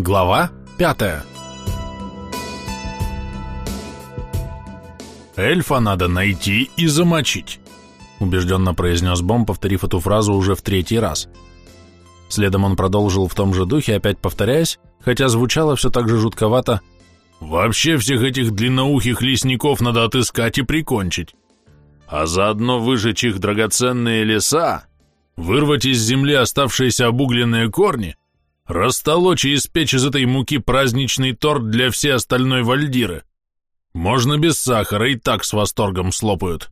Глава пятая «Эльфа надо найти и замочить», — убежденно произнес Бом, повторив эту фразу уже в третий раз. Следом он продолжил в том же духе, опять повторяясь, хотя звучало все так же жутковато «Вообще всех этих длинноухих лесников надо отыскать и прикончить, а заодно выжечь их драгоценные леса, вырвать из земли оставшиеся обугленные корни, растолочь и испечь из этой муки праздничный торт для всей остальной вальдиры. Можно без сахара, и так с восторгом слопают».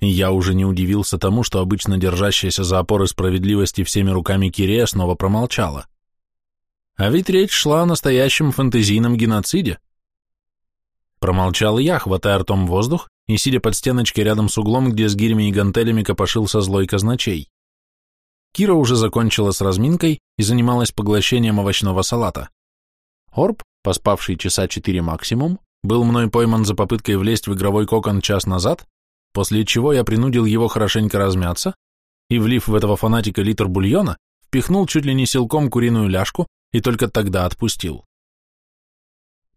Я уже не удивился тому, что обычно держащаяся за опоры справедливости всеми руками Кирея снова промолчала. А ведь речь шла о настоящем фэнтезийном геноциде. Промолчал я, хватая ртом воздух и сидя под стеночкой рядом с углом, где с гирями и гантелями копошился злой казначей. Кира уже закончила с разминкой и занималась поглощением овощного салата. Орб, поспавший часа четыре максимум, был мной пойман за попыткой влезть в игровой кокон час назад после чего я принудил его хорошенько размяться и, влив в этого фанатика литр бульона, впихнул чуть ли не силком куриную ляжку и только тогда отпустил.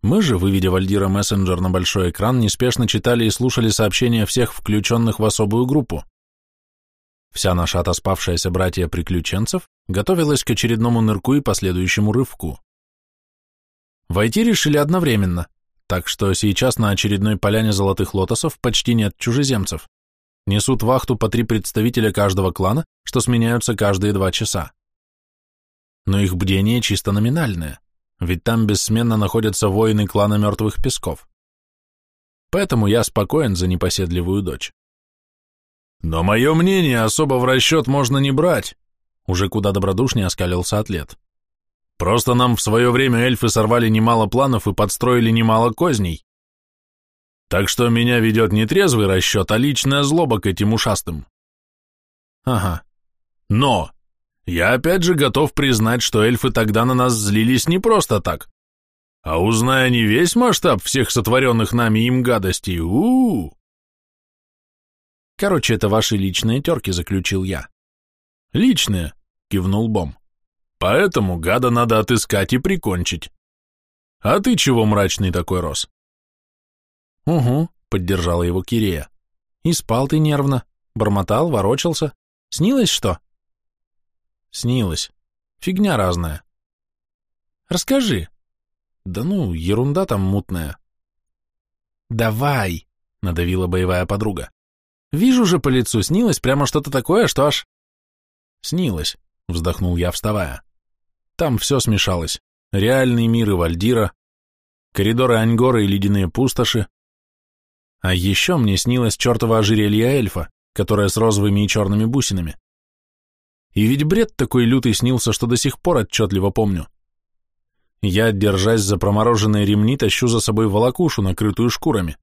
Мы же, выведя Вальдира мессенджер на большой экран, неспешно читали и слушали сообщения всех включенных в особую группу. Вся наша отоспавшаяся братья приключенцев готовилась к очередному нырку и последующему рывку. Войти решили одновременно, так что сейчас на очередной поляне золотых лотосов почти нет чужеземцев. Несут вахту по три представителя каждого клана, что сменяются каждые два часа. Но их бдение чисто номинальное, ведь там бессменно находятся воины клана Мертвых Песков. Поэтому я спокоен за непоседливую дочь. Но мое мнение особо в расчет можно не брать, уже куда добродушнее оскалился атлет. Просто нам в свое время эльфы сорвали немало планов и подстроили немало козней. Так что меня ведет не трезвый расчет, а личная злоба к этим ушастым. Ага. Но я опять же готов признать, что эльфы тогда на нас злились не просто так. А узная не весь масштаб всех сотворенных нами им гадостей, у, -у, -у. Короче, это ваши личные терки, заключил я. Личные, кивнул Бом. Поэтому гада надо отыскать и прикончить. А ты чего мрачный такой рос? Угу, поддержала его Кирея. И спал ты нервно, бормотал, ворочался. Снилось что? Снилось. Фигня разная. Расскажи. Да ну, ерунда там мутная. Давай, надавила боевая подруга. Вижу же по лицу, снилось прямо что-то такое, что аж... Снилось, вздохнул я, вставая. Там все смешалось. Реальный мир и Вальдира, коридоры Аньгора и ледяные пустоши. А еще мне снилось чертово ожерелье эльфа, которое с розовыми и черными бусинами. И ведь бред такой лютый снился, что до сих пор отчетливо помню. Я, держась за промороженные ремни, тащу за собой волокушу, накрытую шкурами.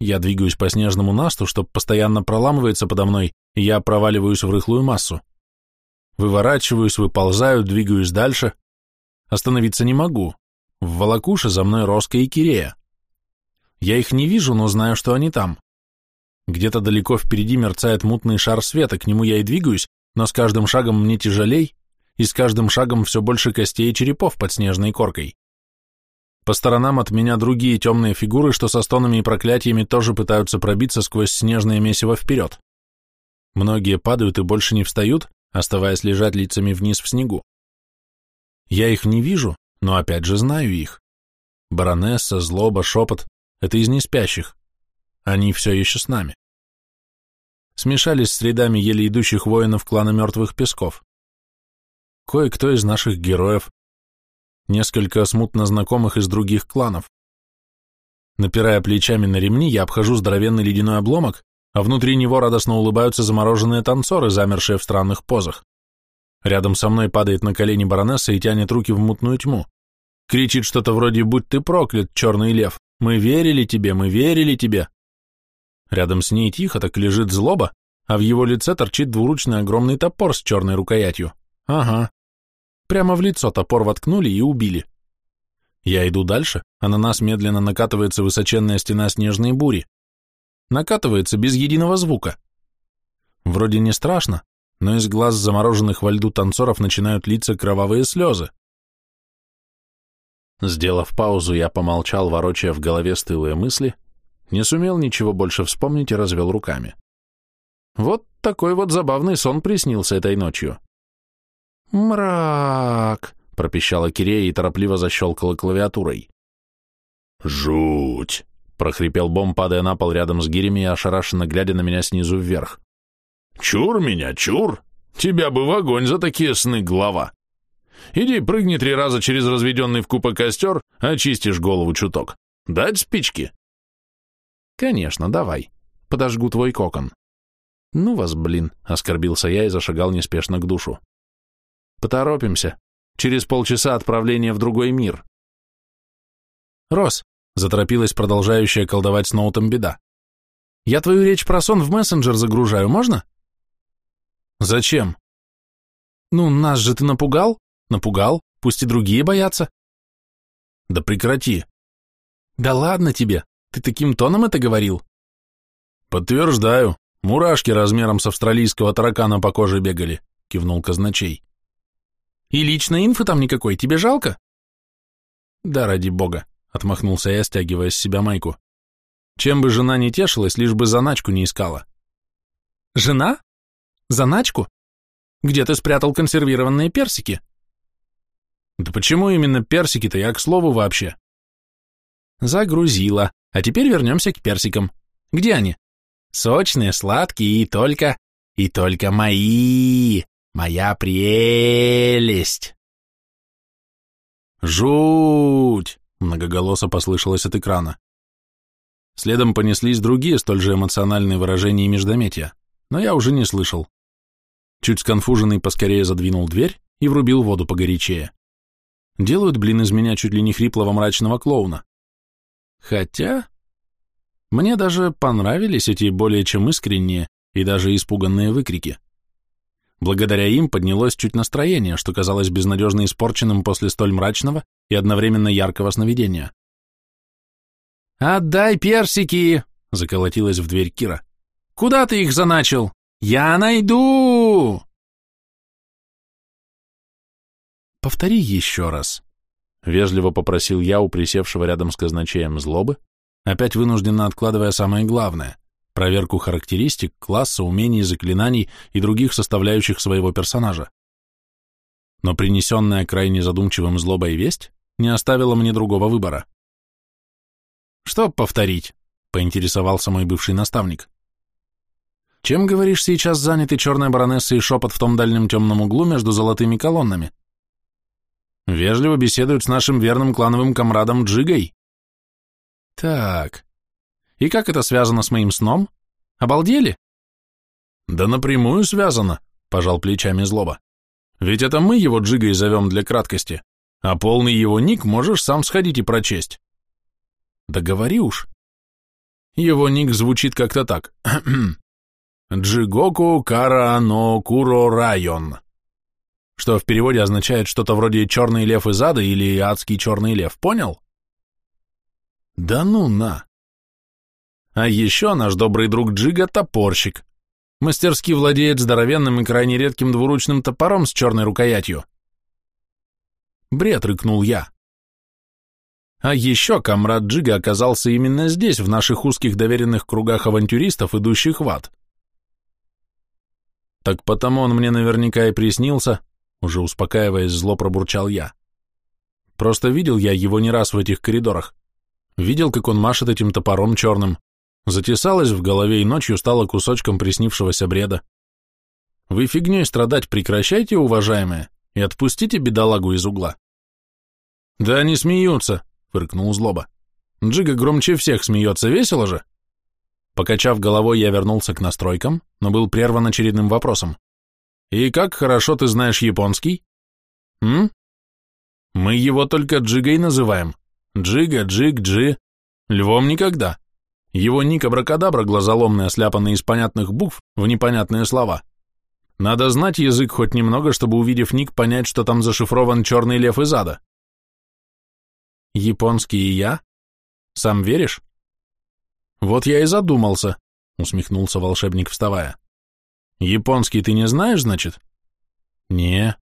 Я двигаюсь по снежному насту, что постоянно проламывается подо мной, и я проваливаюсь в рыхлую массу. Выворачиваюсь, выползаю, двигаюсь дальше. Остановиться не могу. В волокуше за мной Роска и Кирея. Я их не вижу, но знаю, что они там. Где-то далеко впереди мерцает мутный шар света, к нему я и двигаюсь, но с каждым шагом мне тяжелей, и с каждым шагом все больше костей и черепов под снежной коркой. По сторонам от меня другие темные фигуры, что со стонами и проклятиями тоже пытаются пробиться сквозь снежное месиво вперед. Многие падают и больше не встают, оставаясь лежать лицами вниз в снегу. Я их не вижу, но опять же знаю их. Баронесса, злоба, шепот — это из неспящих. Они все еще с нами. Смешались с рядами еле идущих воинов клана Мертвых Песков. Кое-кто из наших героев, несколько смутно знакомых из других кланов. Напирая плечами на ремни, я обхожу здоровенный ледяной обломок а внутри него радостно улыбаются замороженные танцоры, замершие в странных позах. Рядом со мной падает на колени баронесса и тянет руки в мутную тьму. Кричит что-то вроде «Будь ты проклят, черный лев! Мы верили тебе, мы верили тебе!» Рядом с ней тихо так лежит злоба, а в его лице торчит двуручный огромный топор с черной рукоятью. Ага. Прямо в лицо топор воткнули и убили. Я иду дальше, а на нас медленно накатывается высоченная стена снежной бури накатывается без единого звука. Вроде не страшно, но из глаз замороженных во льду танцоров начинают литься кровавые слезы. Сделав паузу, я помолчал, ворочая в голове стылые мысли, не сумел ничего больше вспомнить и развел руками. Вот такой вот забавный сон приснился этой ночью. «Мрак!» — пропищала Кирея и торопливо защелкала клавиатурой. «Жуть!» — прохрипел Бом, падая на пол рядом с гирями и ошарашенно глядя на меня снизу вверх. «Чур меня, чур! Тебя бы в огонь за такие сны, глава! Иди прыгни три раза через разведенный в купе костер, очистишь голову чуток. Дать спички?» «Конечно, давай. Подожгу твой кокон». «Ну вас, блин», — оскорбился я и зашагал неспешно к душу. «Поторопимся. Через полчаса отправление в другой мир». «Рос», — заторопилась продолжающая колдовать с ноутом беда. «Я твою речь про сон в мессенджер загружаю, можно?» «Зачем?» «Ну, нас же ты напугал? Напугал, пусть и другие боятся». «Да прекрати». «Да ладно тебе, ты таким тоном это говорил?» «Подтверждаю. Мурашки размером с австралийского таракана по коже бегали», — кивнул казначей. «И личной инфы там никакой, тебе жалко?» «Да ради бога», — отмахнулся я, стягивая с себя майку. «Чем бы жена не тешилась, лишь бы заначку не искала». «Жена? Заначку? Где ты спрятал консервированные персики?» «Да почему именно персики-то, я к слову вообще?» «Загрузила. А теперь вернемся к персикам. Где они?» Сочные, сладкие и только, и только мои, моя прелесть. Жуть! Многоголосо послышалось от экрана. Следом понеслись другие столь же эмоциональные выражения и междометия, но я уже не слышал. Чуть сконфуженный поскорее задвинул дверь и врубил воду погорячее. Делают, блин, из меня чуть ли не хриплого мрачного клоуна. Хотя... Мне даже понравились эти более чем искренние и даже испуганные выкрики. Благодаря им поднялось чуть настроение, что казалось безнадежно испорченным после столь мрачного и одновременно яркого сновидения. «Отдай персики!» — заколотилась в дверь Кира. «Куда ты их заначил? Я найду!» «Повтори еще раз», — вежливо попросил я у присевшего рядом с казначеем злобы, опять вынужденно откладывая самое главное – проверку характеристик, класса, умений, заклинаний и других составляющих своего персонажа. Но принесенная крайне задумчивым злобой весть не оставила мне другого выбора. «Что повторить?» – поинтересовался мой бывший наставник. «Чем, говоришь, сейчас заняты черная баронесса и шепот в том дальнем темном углу между золотыми колоннами?» «Вежливо беседуют с нашим верным клановым комрадом Джигой», так. И как это связано с моим сном? Обалдели? Да напрямую связано, пожал плечами злоба. Ведь это мы его джигой зовем для краткости, а полный его ник можешь сам сходить и прочесть. Да говори уж. Его ник звучит как-то так. Джигоку Кара но Куро Район. Что в переводе означает что-то вроде «черный лев из ада» или «адский черный лев», понял? Да ну на! А еще наш добрый друг Джига — топорщик. Мастерски владеет здоровенным и крайне редким двуручным топором с черной рукоятью. Бред, рыкнул я. А еще комрад Джига оказался именно здесь, в наших узких доверенных кругах авантюристов, идущих в ад. Так потому он мне наверняка и приснился, уже успокаиваясь, зло пробурчал я. Просто видел я его не раз в этих коридорах. Видел, как он машет этим топором черным. Затесалось в голове и ночью стало кусочком приснившегося бреда. Вы фигней страдать прекращайте, уважаемые, и отпустите бедолагу из угла. Да они смеются, фыркнул злоба. Джига громче всех смеется, весело же. Покачав головой, я вернулся к настройкам, но был прерван очередным вопросом. «И как хорошо ты знаешь японский?» «М? Мы его только Джигой называем. Джига, Джиг, Джи. Львом никогда. Его ник абракадабра глазоломный, осляпанный из понятных букв в непонятные слова. Надо знать язык хоть немного, чтобы, увидев ник, понять, что там зашифрован черный лев из ада. Японский и я? Сам веришь? Вот я и задумался, усмехнулся волшебник, вставая. Японский ты не знаешь, значит? Не.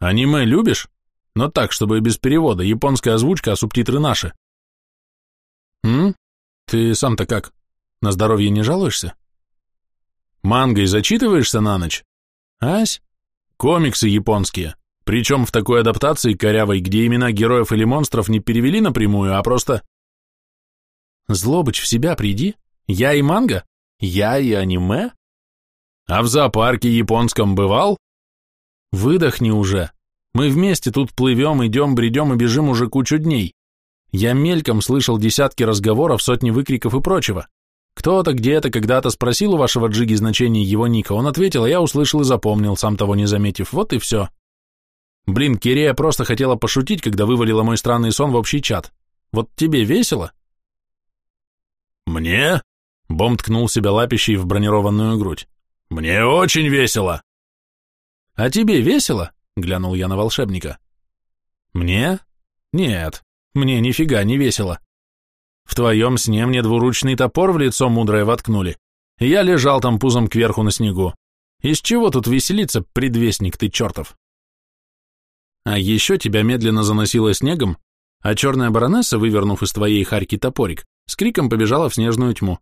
Аниме любишь? Но так, чтобы без перевода, японская озвучка, а субтитры наши. М? Ты сам-то как? На здоровье не жалуешься? Мангой зачитываешься на ночь? Ась? Комиксы японские. Причем в такой адаптации корявой, где имена героев или монстров не перевели напрямую, а просто... Злобыч, в себя приди. Я и манга? Я и аниме? А в зоопарке японском бывал? Выдохни уже. Мы вместе тут плывем, идем, бредем и бежим уже кучу дней. Я мельком слышал десятки разговоров, сотни выкриков и прочего. Кто-то где-то когда-то спросил у вашего Джиги значение его ника, он ответил, а я услышал и запомнил, сам того не заметив. Вот и все. Блин, Кирея просто хотела пошутить, когда вывалила мой странный сон в общий чат. Вот тебе весело? Мне? Бом ткнул себя лапищей в бронированную грудь. Мне очень весело. А тебе весело? Глянул я на волшебника. Мне? Нет, мне нифига не весело. В твоем сне мне двуручный топор в лицо мудрое воткнули. Я лежал там пузом кверху на снегу. Из чего тут веселиться, предвестник ты чертов? А еще тебя медленно заносило снегом, а черная баронесса, вывернув из твоей харьки топорик, с криком побежала в снежную тьму.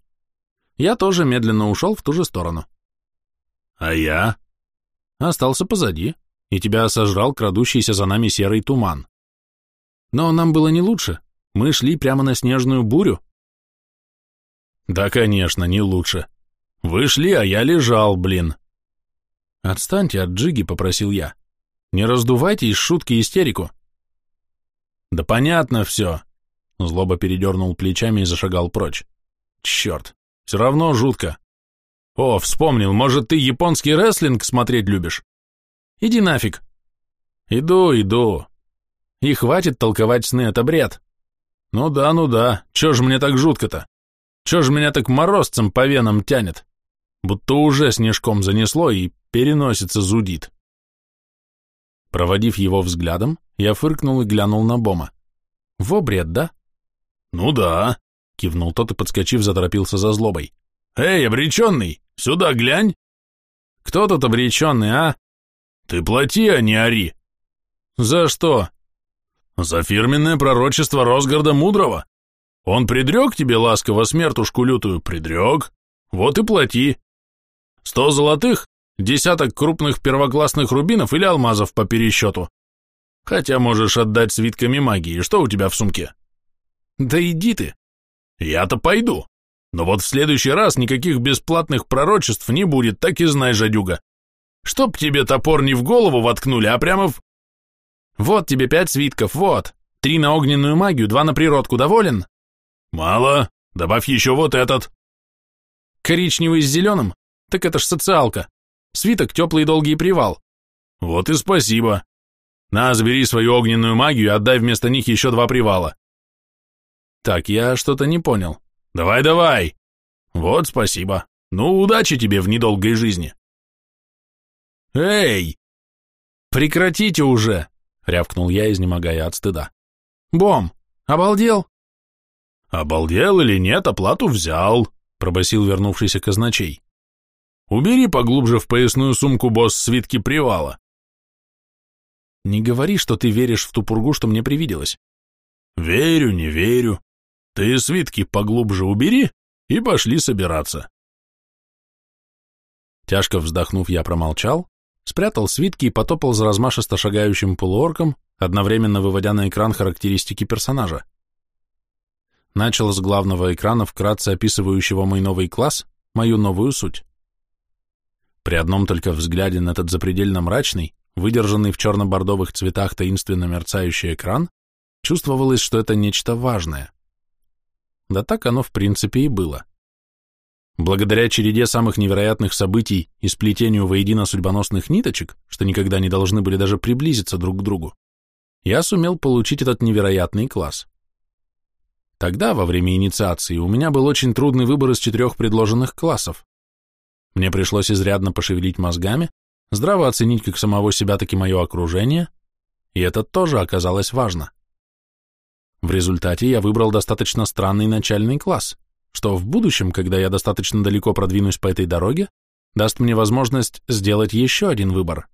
Я тоже медленно ушел в ту же сторону. А я? Остался позади, и тебя сожрал крадущийся за нами серый туман. Но нам было не лучше, мы шли прямо на снежную бурю. Да, конечно, не лучше. Вы шли, а я лежал, блин. Отстаньте от Джиги, попросил я. Не раздувайте из шутки истерику. Да понятно все. Злоба передернул плечами и зашагал прочь. Черт, все равно жутко. О, вспомнил, может, ты японский рестлинг смотреть любишь? Иди нафиг. Иду, иду. И хватит толковать сны, это бред. Ну да, ну да, чё ж мне так жутко-то? Чё ж меня так морозцем по венам тянет? Будто уже снежком занесло и переносится зудит. Проводив его взглядом, я фыркнул и глянул на Бома. «Во бред, да?» «Ну да», — кивнул тот и, подскочив, заторопился за злобой. «Эй, обреченный, сюда глянь!» «Кто тут обреченный, а?» «Ты плати, а не ори!» «За что?» «За фирменное пророчество Росгарда Мудрого. Он предрек тебе ласково смертушку лютую, предрек. Вот и плати. Сто золотых Десяток крупных первоклассных рубинов или алмазов по пересчету. Хотя можешь отдать свитками магии. Что у тебя в сумке? Да иди ты. Я-то пойду. Но вот в следующий раз никаких бесплатных пророчеств не будет, так и знай, жадюга. Чтоб тебе топор не в голову воткнули, а прямо в... Вот тебе пять свитков, вот. Три на огненную магию, два на природку, доволен? Мало. Добавь еще вот этот. Коричневый с зеленым? Так это ж социалка. Свиток теплый долгий привал. Вот и спасибо. На, забери свою огненную магию и отдай вместо них еще два привала. Так, я что-то не понял. Давай, давай. Вот спасибо. Ну, удачи тебе в недолгой жизни. Эй! Прекратите уже, рявкнул я, изнемогая от стыда. Бом, обалдел? Обалдел или нет, оплату взял, пробасил вернувшийся казначей. Убери поглубже в поясную сумку, босс, свитки привала. Не говори, что ты веришь в ту пургу, что мне привиделось. Верю, не верю. Ты свитки поглубже убери и пошли собираться. Тяжко вздохнув, я промолчал, спрятал свитки и потопал за размашисто шагающим полуорком, одновременно выводя на экран характеристики персонажа. Начал с главного экрана, вкратце описывающего мой новый класс, мою новую суть. При одном только взгляде на этот запредельно мрачный, выдержанный в черно-бордовых цветах таинственно мерцающий экран, чувствовалось, что это нечто важное. Да так оно в принципе и было. Благодаря череде самых невероятных событий и сплетению воедино судьбоносных ниточек, что никогда не должны были даже приблизиться друг к другу, я сумел получить этот невероятный класс. Тогда, во время инициации, у меня был очень трудный выбор из четырех предложенных классов. Мне пришлось изрядно пошевелить мозгами, здраво оценить как самого себя, так и мое окружение, и это тоже оказалось важно. В результате я выбрал достаточно странный начальный класс, что в будущем, когда я достаточно далеко продвинусь по этой дороге, даст мне возможность сделать еще один выбор.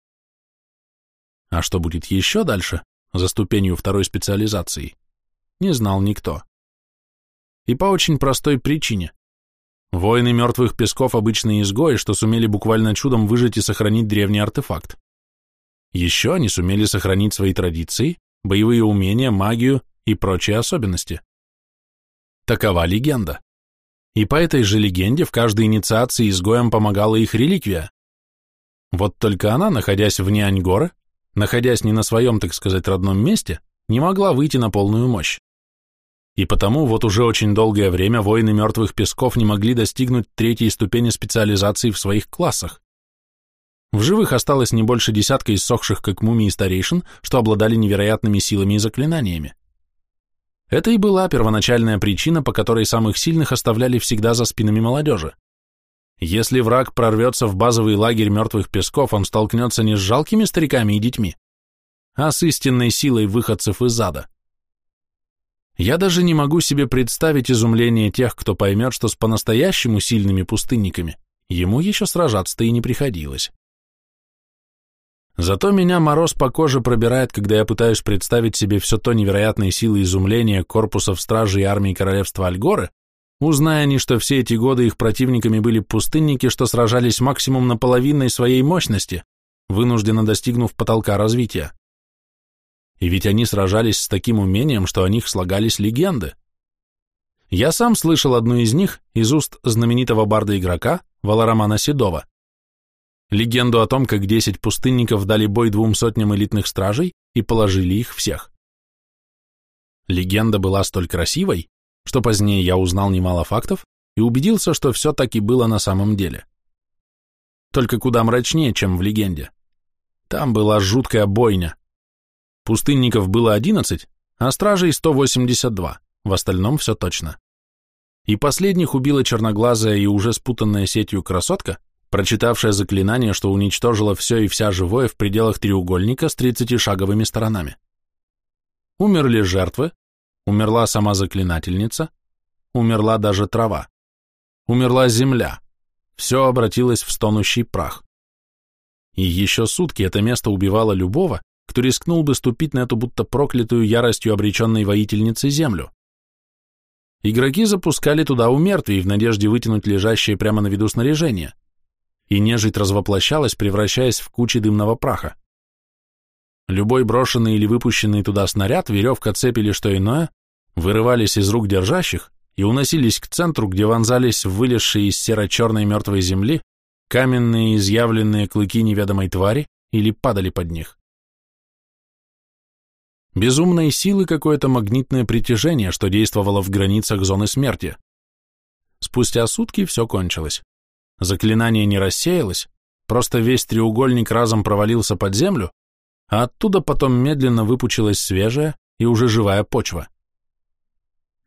А что будет еще дальше, за ступенью второй специализации, не знал никто. И по очень простой причине. Воины мертвых песков обычные изгои, что сумели буквально чудом выжить и сохранить древний артефакт. Еще они сумели сохранить свои традиции, боевые умения, магию и прочие особенности. Такова легенда. И по этой же легенде в каждой инициации изгоям помогала их реликвия. Вот только она, находясь вне Аньгоры, находясь не на своем, так сказать, родном месте, не могла выйти на полную мощь. И потому вот уже очень долгое время воины мертвых песков не могли достигнуть третьей ступени специализации в своих классах. В живых осталось не больше десятка иссохших как мумии старейшин, что обладали невероятными силами и заклинаниями. Это и была первоначальная причина, по которой самых сильных оставляли всегда за спинами молодежи. Если враг прорвется в базовый лагерь мертвых песков, он столкнется не с жалкими стариками и детьми, а с истинной силой выходцев из ада. Я даже не могу себе представить изумление тех, кто поймет, что с по-настоящему сильными пустынниками ему еще сражаться-то и не приходилось. Зато меня мороз по коже пробирает, когда я пытаюсь представить себе все то невероятные силы изумления корпусов стражи и армии королевства Альгоры, узная они, что все эти годы их противниками были пустынники, что сражались максимум на половиной своей мощности, вынужденно достигнув потолка развития. И ведь они сражались с таким умением, что о них слагались легенды. Я сам слышал одну из них из уст знаменитого барда-игрока Валарамана Седова. Легенду о том, как десять пустынников дали бой двум сотням элитных стражей и положили их всех. Легенда была столь красивой, что позднее я узнал немало фактов и убедился, что все так и было на самом деле. Только куда мрачнее, чем в легенде. Там была жуткая бойня, Пустынников было 11, а стражей 182, в остальном все точно. И последних убила черноглазая и уже спутанная сетью красотка, прочитавшая заклинание, что уничтожила все и вся живое в пределах треугольника с 30-шаговыми сторонами. Умерли жертвы, умерла сама заклинательница, умерла даже трава, умерла земля, все обратилось в стонущий прах. И еще сутки это место убивало любого, кто рискнул бы ступить на эту будто проклятую яростью обреченной воительницы землю. Игроки запускали туда у в надежде вытянуть лежащее прямо на виду снаряжение, и нежить развоплощалась, превращаясь в кучи дымного праха. Любой брошенный или выпущенный туда снаряд, веревка, цепь или что иное, вырывались из рук держащих и уносились к центру, где вонзались вылезшие из серо-черной мертвой земли каменные изъявленные клыки неведомой твари или падали под них безумной силы какое-то магнитное притяжение, что действовало в границах зоны смерти. Спустя сутки все кончилось. Заклинание не рассеялось, просто весь треугольник разом провалился под землю, а оттуда потом медленно выпучилась свежая и уже живая почва.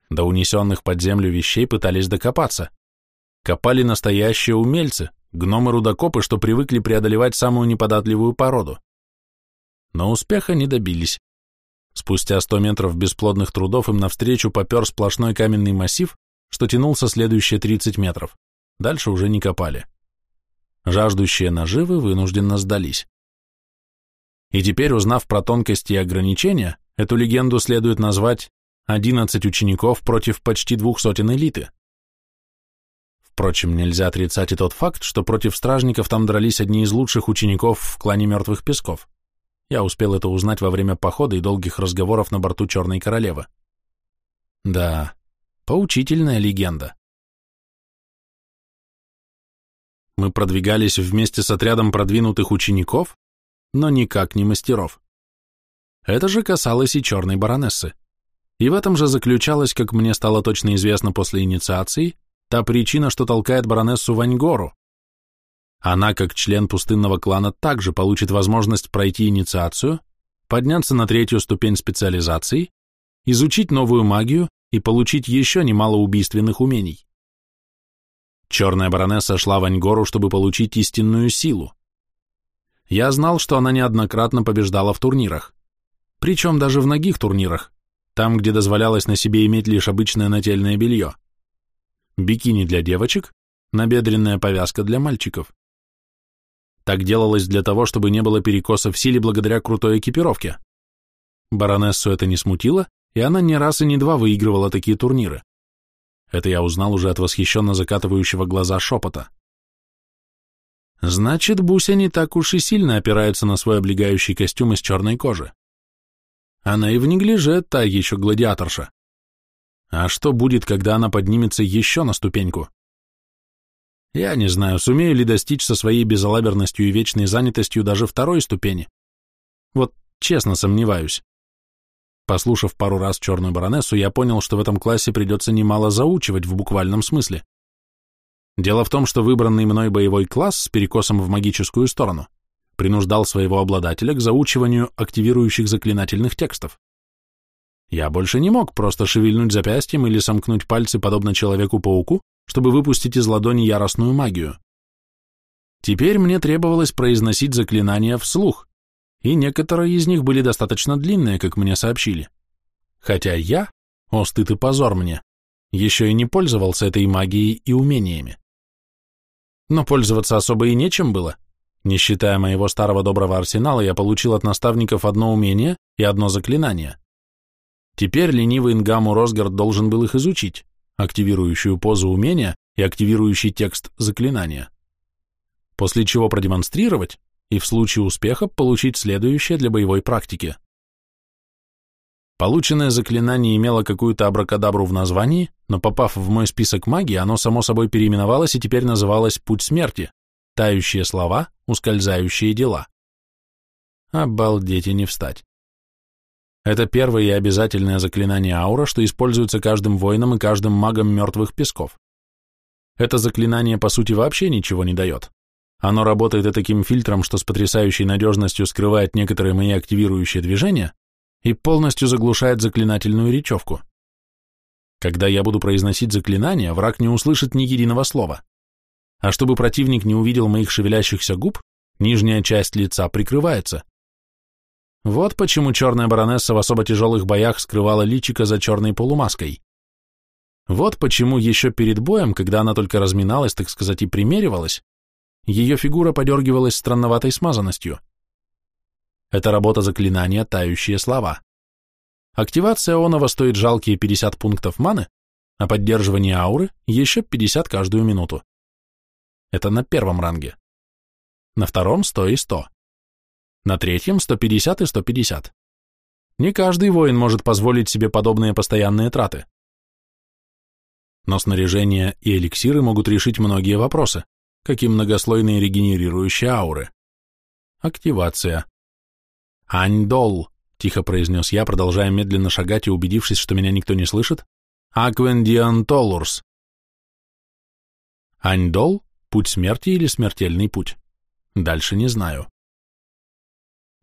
До унесенных под землю вещей пытались докопаться. Копали настоящие умельцы, гномы-рудокопы, что привыкли преодолевать самую неподатливую породу. Но успеха не добились. Спустя сто метров бесплодных трудов им навстречу попер сплошной каменный массив, что тянулся следующие тридцать метров. Дальше уже не копали. Жаждущие наживы вынужденно сдались. И теперь, узнав про тонкости и ограничения, эту легенду следует назвать «одиннадцать учеников против почти двух сотен элиты». Впрочем, нельзя отрицать и тот факт, что против стражников там дрались одни из лучших учеников в клане Мертвых Песков. Я успел это узнать во время похода и долгих разговоров на борту Черной Королевы. Да, поучительная легенда. Мы продвигались вместе с отрядом продвинутых учеников, но никак не мастеров. Это же касалось и черной баронессы. И в этом же заключалась, как мне стало точно известно после инициации, та причина, что толкает баронессу в Аньгору. Она, как член пустынного клана, также получит возможность пройти инициацию, подняться на третью ступень специализации, изучить новую магию и получить еще немало убийственных умений. Черная баронесса шла в Аньгору, чтобы получить истинную силу. Я знал, что она неоднократно побеждала в турнирах, причем даже в ногих турнирах, там, где дозволялось на себе иметь лишь обычное нательное белье. Бикини для девочек, набедренная повязка для мальчиков. Так делалось для того, чтобы не было перекоса в силе благодаря крутой экипировке. Баронессу это не смутило, и она не раз и не два выигрывала такие турниры. Это я узнал уже от восхищенно закатывающего глаза шепота. Значит, Буся не так уж и сильно опирается на свой облегающий костюм из черной кожи. Она и в неглиже та еще гладиаторша. А что будет, когда она поднимется еще на ступеньку? Я не знаю, сумею ли достичь со своей безалаберностью и вечной занятостью даже второй ступени. Вот честно сомневаюсь. Послушав пару раз черную баронессу, я понял, что в этом классе придется немало заучивать в буквальном смысле. Дело в том, что выбранный мной боевой класс с перекосом в магическую сторону принуждал своего обладателя к заучиванию активирующих заклинательных текстов. Я больше не мог просто шевельнуть запястьем или сомкнуть пальцы, подобно Человеку-пауку, чтобы выпустить из ладони яростную магию. Теперь мне требовалось произносить заклинания вслух, и некоторые из них были достаточно длинные, как мне сообщили. Хотя я, о стыд и позор мне, еще и не пользовался этой магией и умениями. Но пользоваться особо и нечем было. Не считая моего старого доброго арсенала, я получил от наставников одно умение и одно заклинание. Теперь ленивый Ингаму Росгард должен был их изучить, активирующую позу умения и активирующий текст заклинания. После чего продемонстрировать и в случае успеха получить следующее для боевой практики. Полученное заклинание имело какую-то абракадабру в названии, но попав в мой список магии, оно само собой переименовалось и теперь называлось «Путь смерти», тающие слова, ускользающие дела. Обалдеть и не встать. Это первое и обязательное заклинание аура, что используется каждым воином и каждым магом мертвых песков. Это заклинание, по сути, вообще ничего не дает. Оно работает и таким фильтром, что с потрясающей надежностью скрывает некоторые мои активирующие движения и полностью заглушает заклинательную речевку. Когда я буду произносить заклинание, враг не услышит ни единого слова. А чтобы противник не увидел моих шевелящихся губ, нижняя часть лица прикрывается. Вот почему черная баронесса в особо тяжелых боях скрывала личико за черной полумаской. Вот почему еще перед боем, когда она только разминалась, так сказать, и примеривалась, ее фигура подергивалась странноватой смазанностью. Это работа заклинания «Тающие слова». Активация онова стоит жалкие 50 пунктов маны, а поддерживание ауры еще 50 каждую минуту. Это на первом ранге. На втором 100 и 100. На третьем 150 и 150. Не каждый воин может позволить себе подобные постоянные траты. Но снаряжение и эликсиры могут решить многие вопросы, как и многослойные регенерирующие ауры. Активация. «Аньдол», — тихо произнес я, продолжая медленно шагать и убедившись, что меня никто не слышит, «Аквендиантолурс». Аньдол — путь смерти или смертельный путь. Дальше не знаю.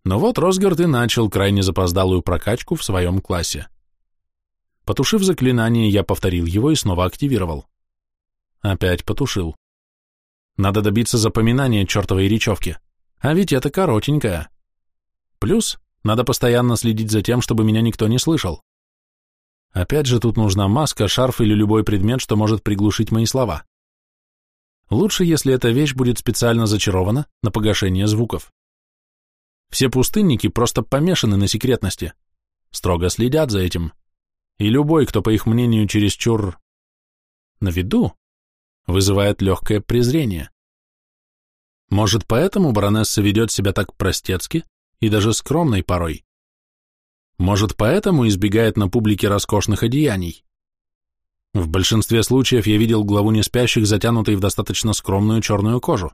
Но вот Росгард и начал крайне запоздалую прокачку в своем классе. Потушив заклинание, я повторил его и снова активировал. Опять потушил. Надо добиться запоминания чертовой речевки. А ведь это коротенькая. Плюс надо постоянно следить за тем, чтобы меня никто не слышал. Опять же, тут нужна маска, шарф или любой предмет, что может приглушить мои слова. Лучше, если эта вещь будет специально зачарована на погашение звуков. Все пустынники просто помешаны на секретности, строго следят за этим. И любой, кто, по их мнению, чересчур на виду, вызывает легкое презрение. Может, поэтому баронесса ведет себя так простецки, и даже скромной порой. Может, поэтому избегает на публике роскошных одеяний. В большинстве случаев я видел главу неспящих, затянутой в достаточно скромную черную кожу.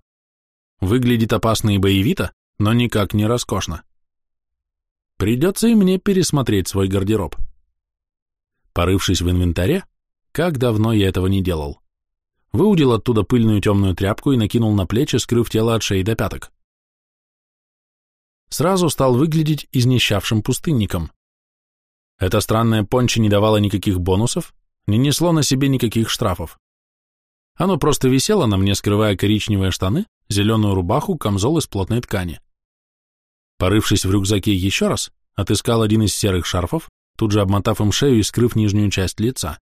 Выглядит опасно и боевито, но никак не роскошно. Придется и мне пересмотреть свой гардероб. Порывшись в инвентаре, как давно я этого не делал, выудил оттуда пыльную темную тряпку и накинул на плечи, скрыв тело от шеи до пяток сразу стал выглядеть изнищавшим пустынником. Это странное понче не давало никаких бонусов, не несло на себе никаких штрафов. Оно просто висело на мне, скрывая коричневые штаны, зеленую рубаху, камзол из плотной ткани. Порывшись в рюкзаке еще раз, отыскал один из серых шарфов, тут же обмотав им шею и скрыв нижнюю часть лица.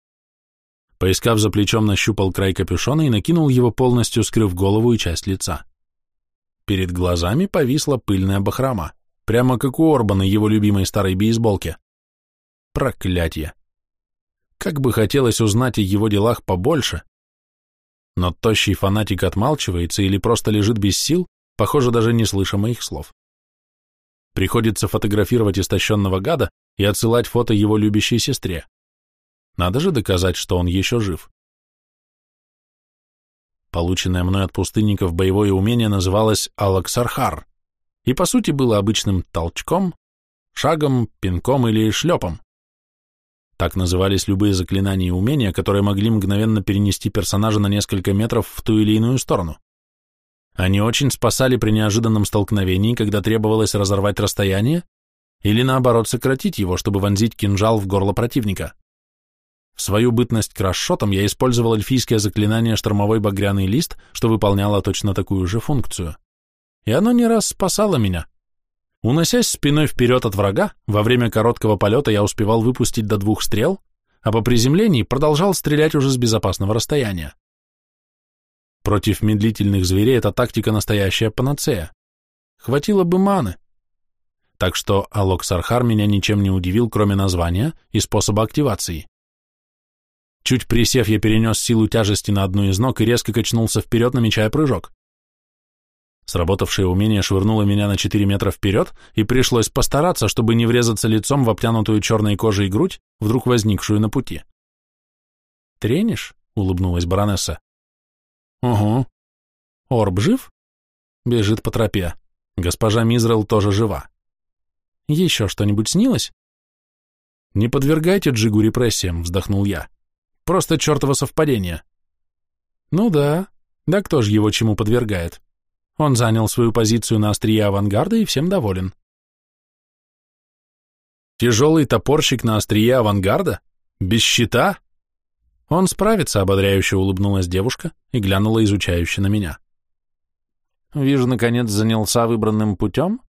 Поискав за плечом, нащупал край капюшона и накинул его полностью, скрыв голову и часть лица. Перед глазами повисла пыльная бахрома, прямо как у Орбана его любимой старой бейсболки. Проклятье! Как бы хотелось узнать о его делах побольше, но тощий фанатик отмалчивается или просто лежит без сил, похоже, даже не слыша моих слов. Приходится фотографировать истощенного гада и отсылать фото его любящей сестре. Надо же доказать, что он еще жив. Полученное мной от пустынников боевое умение называлось Алаксархар и по сути было обычным толчком, шагом, пинком или шлепом. Так назывались любые заклинания и умения, которые могли мгновенно перенести персонажа на несколько метров в ту или иную сторону. Они очень спасали при неожиданном столкновении, когда требовалось разорвать расстояние, или наоборот сократить его, чтобы вонзить кинжал в горло противника. В свою бытность крашшотом я использовал эльфийское заклинание «Штормовой багряный лист», что выполняло точно такую же функцию. И оно не раз спасало меня. Уносясь спиной вперед от врага, во время короткого полета я успевал выпустить до двух стрел, а по приземлении продолжал стрелять уже с безопасного расстояния. Против медлительных зверей эта тактика настоящая панацея. Хватило бы маны. Так что Алок Сархар меня ничем не удивил, кроме названия и способа активации. Чуть присев, я перенес силу тяжести на одну из ног и резко качнулся вперед, намечая прыжок. Сработавшее умение швырнуло меня на 4 метра вперед, и пришлось постараться, чтобы не врезаться лицом в обтянутую черной кожей грудь, вдруг возникшую на пути. «Тренишь?» — улыбнулась баронесса. Угу. Орб жив? Бежит по тропе. Госпожа Мизрел тоже жива. Еще что-нибудь снилось? Не подвергайте Джигу репрессиям, вздохнул я. Просто чертово совпадение. Ну да. Да кто же его чему подвергает? Он занял свою позицию на острие авангарда и всем доволен. Тяжелый топорщик на острие авангарда? Без щита? Он справится, ободряюще улыбнулась девушка и глянула изучающе на меня. Вижу, наконец занялся выбранным путем?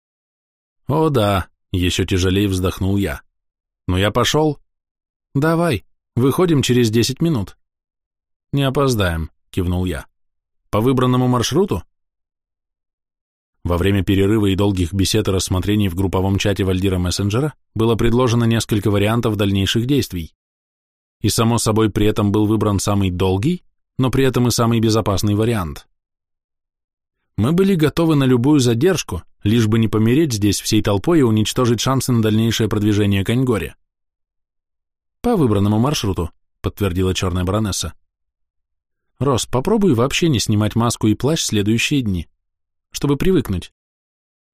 О да, еще тяжелее вздохнул я. Ну я пошел. Давай, выходим через десять минут. Не опоздаем, кивнул я. По выбранному маршруту? Во время перерыва и долгих бесед и рассмотрений в групповом чате Вальдира Мессенджера было предложено несколько вариантов дальнейших действий и, само собой, при этом был выбран самый долгий, но при этом и самый безопасный вариант. Мы были готовы на любую задержку, лишь бы не помереть здесь всей толпой и уничтожить шансы на дальнейшее продвижение к Аньгоре. «По выбранному маршруту», — подтвердила черная баронесса. «Рос, попробуй вообще не снимать маску и плащ следующие дни, чтобы привыкнуть.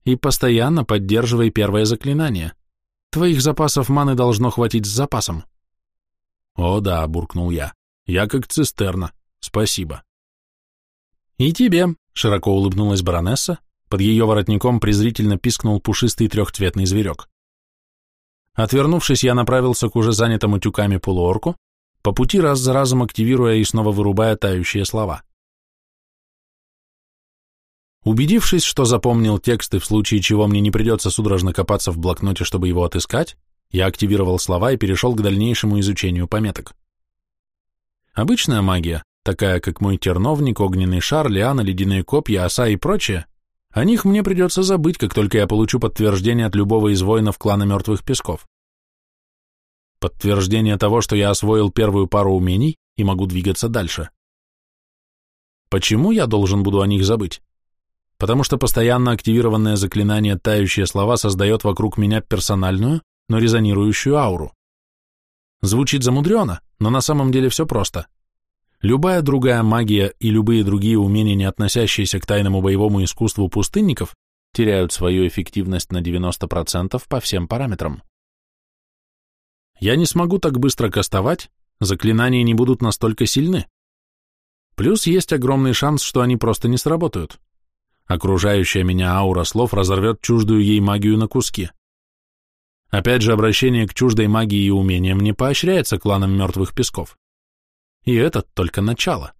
И постоянно поддерживай первое заклинание. Твоих запасов маны должно хватить с запасом». «О да», — буркнул я, — «я как цистерна. Спасибо». «И тебе», — широко улыбнулась баронесса, под ее воротником презрительно пискнул пушистый трехцветный зверек. Отвернувшись, я направился к уже занятому тюками полуорку, по пути раз за разом активируя и снова вырубая тающие слова. Убедившись, что запомнил текст и в случае чего мне не придется судорожно копаться в блокноте, чтобы его отыскать, я активировал слова и перешел к дальнейшему изучению пометок. Обычная магия, такая как мой терновник, огненный шар, лиана, ледяные копья, оса и прочее, о них мне придется забыть, как только я получу подтверждение от любого из воинов клана Мертвых Песков. Подтверждение того, что я освоил первую пару умений и могу двигаться дальше. Почему я должен буду о них забыть? Потому что постоянно активированное заклинание «Тающие слова» создает вокруг меня персональную, но резонирующую ауру. Звучит замудрено, но на самом деле все просто. Любая другая магия и любые другие умения, не относящиеся к тайному боевому искусству пустынников, теряют свою эффективность на 90% по всем параметрам. Я не смогу так быстро кастовать, заклинания не будут настолько сильны. Плюс есть огромный шанс, что они просто не сработают. Окружающая меня аура слов разорвет чуждую ей магию на куски. Опять же, обращение к чуждой магии и умениям не поощряется кланом мертвых песков. И это только начало.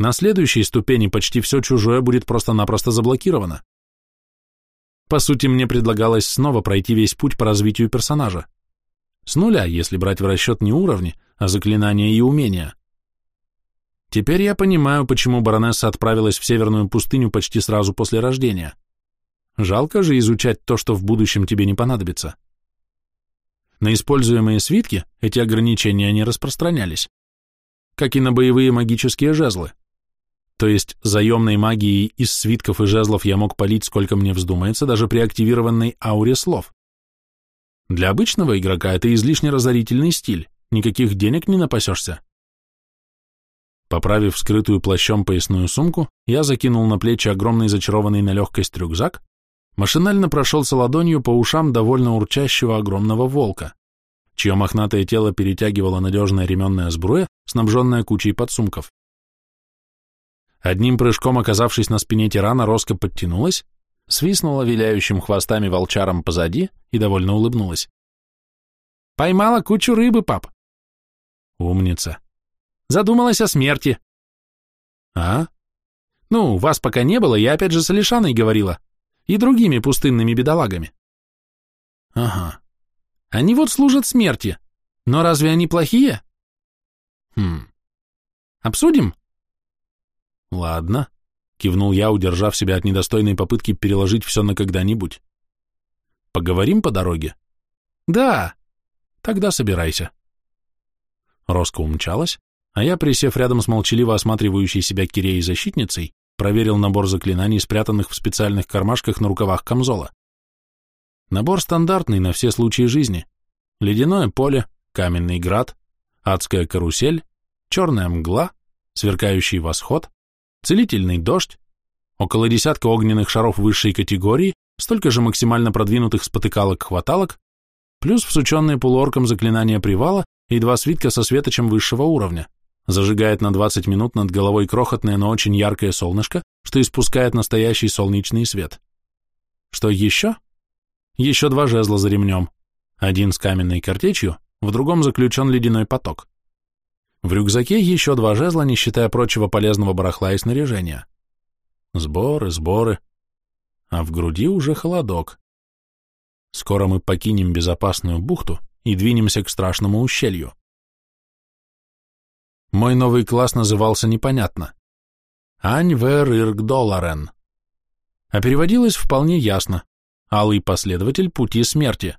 На следующей ступени почти все чужое будет просто-напросто заблокировано. По сути, мне предлагалось снова пройти весь путь по развитию персонажа. С нуля, если брать в расчет не уровни, а заклинания и умения. Теперь я понимаю, почему баронесса отправилась в северную пустыню почти сразу после рождения – Жалко же изучать то, что в будущем тебе не понадобится. На используемые свитки эти ограничения не распространялись, как и на боевые магические жезлы. То есть заемной магией из свитков и жезлов я мог полить сколько мне вздумается, даже при активированной ауре слов. Для обычного игрока это излишне разорительный стиль, никаких денег не напасешься. Поправив скрытую плащом поясную сумку, я закинул на плечи огромный зачарованный на легкость рюкзак, машинально прошелся ладонью по ушам довольно урчащего огромного волка, чье мохнатое тело перетягивало надежная ременная сбруя, снабженная кучей подсумков. Одним прыжком оказавшись на спине тирана, Роско подтянулась, свистнула виляющим хвостами волчаром позади и довольно улыбнулась. «Поймала кучу рыбы, пап!» «Умница!» «Задумалась о смерти!» «А?» «Ну, вас пока не было, я опять же с Алишаной говорила и другими пустынными бедолагами. Ага. Они вот служат смерти. Но разве они плохие? Хм. Обсудим? Ладно, кивнул я, удержав себя от недостойной попытки переложить все на когда-нибудь. Поговорим по дороге? Да. Тогда собирайся. Роско умчалась, а я, присев рядом с молчаливо осматривающей себя Киреей защитницей, проверил набор заклинаний, спрятанных в специальных кармашках на рукавах камзола. Набор стандартный на все случаи жизни. Ледяное поле, каменный град, адская карусель, черная мгла, сверкающий восход, целительный дождь, около десятка огненных шаров высшей категории, столько же максимально продвинутых спотыкалок-хваталок, плюс всученные полуорком заклинания привала и два свитка со светочем высшего уровня зажигает на 20 минут над головой крохотное, но очень яркое солнышко, что испускает настоящий солнечный свет. Что еще? Еще два жезла за ремнем. Один с каменной картечью, в другом заключен ледяной поток. В рюкзаке еще два жезла, не считая прочего полезного барахла и снаряжения. Сборы, сборы. А в груди уже холодок. Скоро мы покинем безопасную бухту и двинемся к страшному ущелью. Мой новый класс назывался непонятно. Ань Вер Ирк. А переводилось вполне ясно. Алый последователь пути смерти.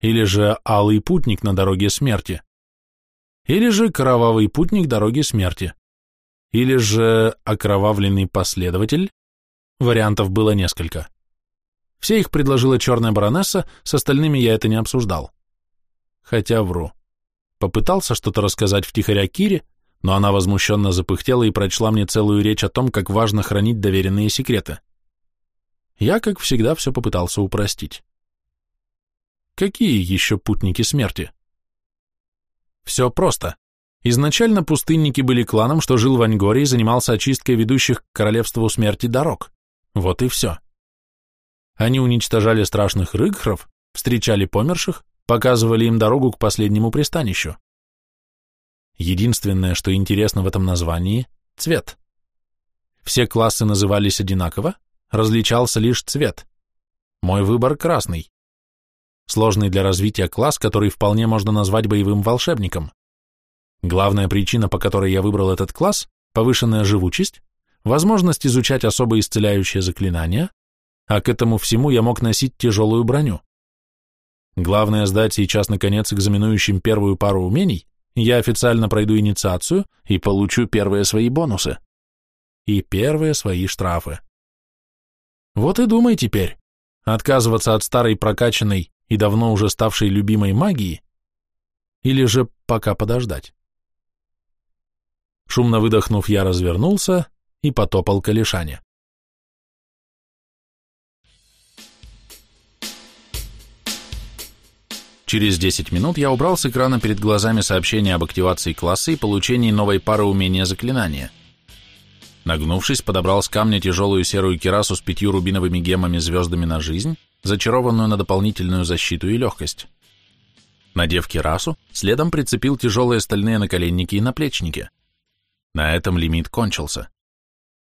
Или же Алый путник на дороге смерти. Или же Кровавый путник дороги смерти. Или же Окровавленный последователь. Вариантов было несколько. Все их предложила черная баронесса, с остальными я это не обсуждал. Хотя вру. Попытался что-то рассказать втихаря Кире, но она возмущенно запыхтела и прочла мне целую речь о том, как важно хранить доверенные секреты. Я, как всегда, все попытался упростить. Какие еще путники смерти? Все просто. Изначально пустынники были кланом, что жил в Аньгоре и занимался очисткой ведущих к королевству смерти дорог. Вот и все. Они уничтожали страшных рыгхров, встречали померших, показывали им дорогу к последнему пристанищу. Единственное, что интересно в этом названии – цвет. Все классы назывались одинаково, различался лишь цвет. Мой выбор – красный. Сложный для развития класс, который вполне можно назвать боевым волшебником. Главная причина, по которой я выбрал этот класс – повышенная живучесть, возможность изучать особо исцеляющие заклинания, а к этому всему я мог носить тяжелую броню. Главное сдать сейчас, наконец, экзаменующим первую пару умений, я официально пройду инициацию и получу первые свои бонусы. И первые свои штрафы. Вот и думай теперь, отказываться от старой прокачанной и давно уже ставшей любимой магии, или же пока подождать. Шумно выдохнув, я развернулся и потопал к Алишане. Через 10 минут я убрал с экрана перед глазами сообщение об активации класса и получении новой пары умения заклинания. Нагнувшись, подобрал с камня тяжелую серую кирасу с пятью рубиновыми гемами звездами на жизнь, зачарованную на дополнительную защиту и легкость. Надев кирасу, следом прицепил тяжелые стальные наколенники и наплечники. На этом лимит кончился.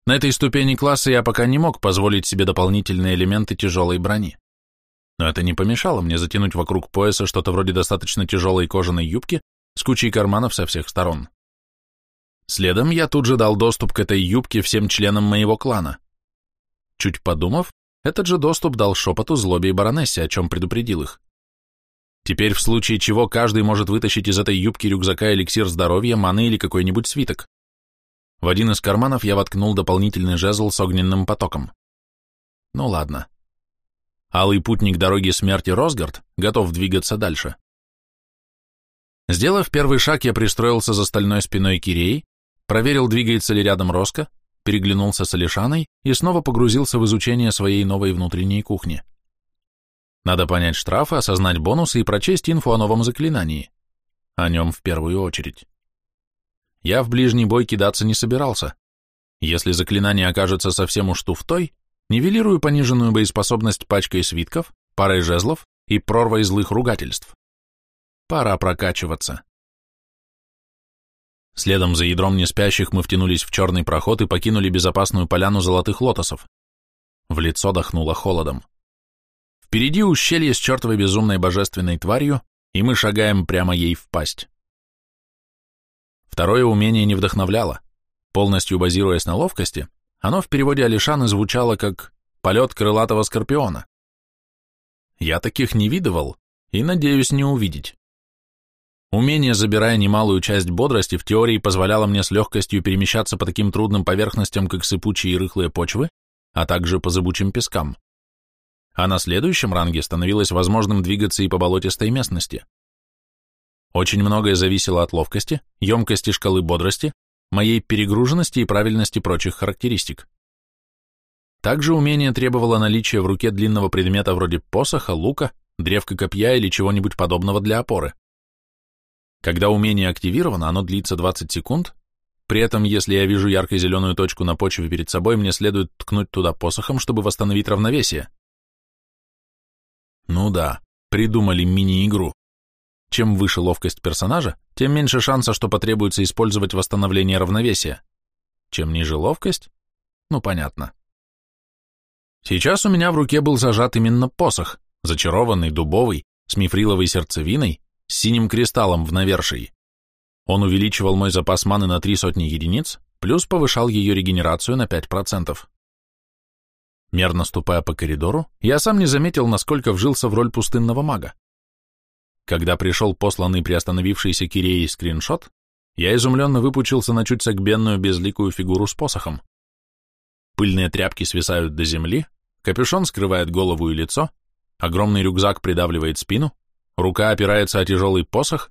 На этой ступени класса я пока не мог позволить себе дополнительные элементы тяжелой брони но это не помешало мне затянуть вокруг пояса что-то вроде достаточно тяжелой кожаной юбки с кучей карманов со всех сторон. Следом я тут же дал доступ к этой юбке всем членам моего клана. Чуть подумав, Этот же доступ дал шепоту злобе и баронессе, о чем предупредил их. Теперь в случае чего каждый может вытащить из этой юбки рюкзака эликсир здоровья, маны или какой-нибудь свиток. В один из карманов я воткнул дополнительный жезл с огненным потоком. Ну ладно. Алый путник дороги смерти Росгард готов двигаться дальше. Сделав первый шаг, я пристроился за стальной спиной Кирей, проверил, двигается ли рядом Роско, переглянулся с Алишаной и снова погрузился в изучение своей новой внутренней кухни. Надо понять штрафы, осознать бонусы и прочесть инфу о новом заклинании. О нем в первую очередь. Я в ближний бой кидаться не собирался. Если заклинание окажется совсем уж туфтой, нивелирую пониженную боеспособность пачкой свитков, парой жезлов и прорвой злых ругательств. Пора прокачиваться. Следом за ядром неспящих мы втянулись в черный проход и покинули безопасную поляну золотых лотосов. В лицо дохнуло холодом. Впереди ущелье с чертовой безумной божественной тварью, и мы шагаем прямо ей в пасть. Второе умение не вдохновляло. Полностью базируясь на ловкости, оно в переводе Алишаны звучало как «полет крылатого скорпиона». Я таких не видывал и надеюсь не увидеть. Умение, забирая немалую часть бодрости, в теории позволяло мне с легкостью перемещаться по таким трудным поверхностям, как сыпучие и рыхлые почвы, а также по зыбучим пескам а на следующем ранге становилось возможным двигаться и по болотистой местности. Очень многое зависело от ловкости, емкости шкалы бодрости, моей перегруженности и правильности прочих характеристик. Также умение требовало наличия в руке длинного предмета вроде посоха, лука, древка копья или чего-нибудь подобного для опоры. Когда умение активировано, оно длится 20 секунд, при этом, если я вижу ярко-зеленую точку на почве перед собой, мне следует ткнуть туда посохом, чтобы восстановить равновесие. Ну да, придумали мини-игру. Чем выше ловкость персонажа, тем меньше шанса, что потребуется использовать восстановление равновесия. Чем ниже ловкость? Ну, понятно. Сейчас у меня в руке был зажат именно посох, зачарованный, дубовый, с мифриловой сердцевиной, с синим кристаллом в навершии. Он увеличивал мой запас маны на три сотни единиц, плюс повышал ее регенерацию на 5%. Мерно ступая по коридору, я сам не заметил, насколько вжился в роль пустынного мага. Когда пришел посланный приостановившийся Киреей скриншот, я изумленно выпучился на чуть согбенную безликую фигуру с посохом. Пыльные тряпки свисают до земли, капюшон скрывает голову и лицо, огромный рюкзак придавливает спину, рука опирается о тяжелый посох,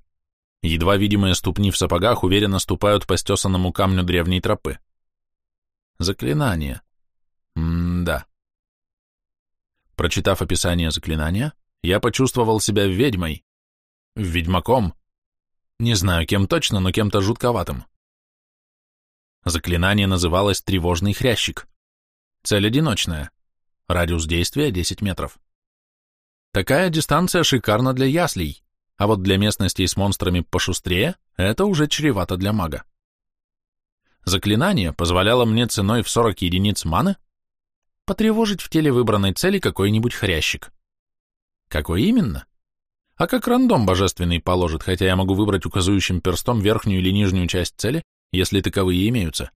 едва видимые ступни в сапогах уверенно ступают по стесанному камню древней тропы. Заклинание. М-да. Прочитав описание заклинания, я почувствовал себя ведьмой, ведьмаком. Не знаю, кем точно, но кем-то жутковатым. Заклинание называлось «Тревожный хрящик». Цель одиночная. Радиус действия 10 метров. Такая дистанция шикарна для яслей, а вот для местностей с монстрами пошустрее это уже чревато для мага. Заклинание позволяло мне ценой в 40 единиц маны потревожить в теле выбранной цели какой-нибудь хрящик. Какой именно? А как рандом божественный положит, хотя я могу выбрать указующим перстом верхнюю или нижнюю часть цели, если таковые имеются.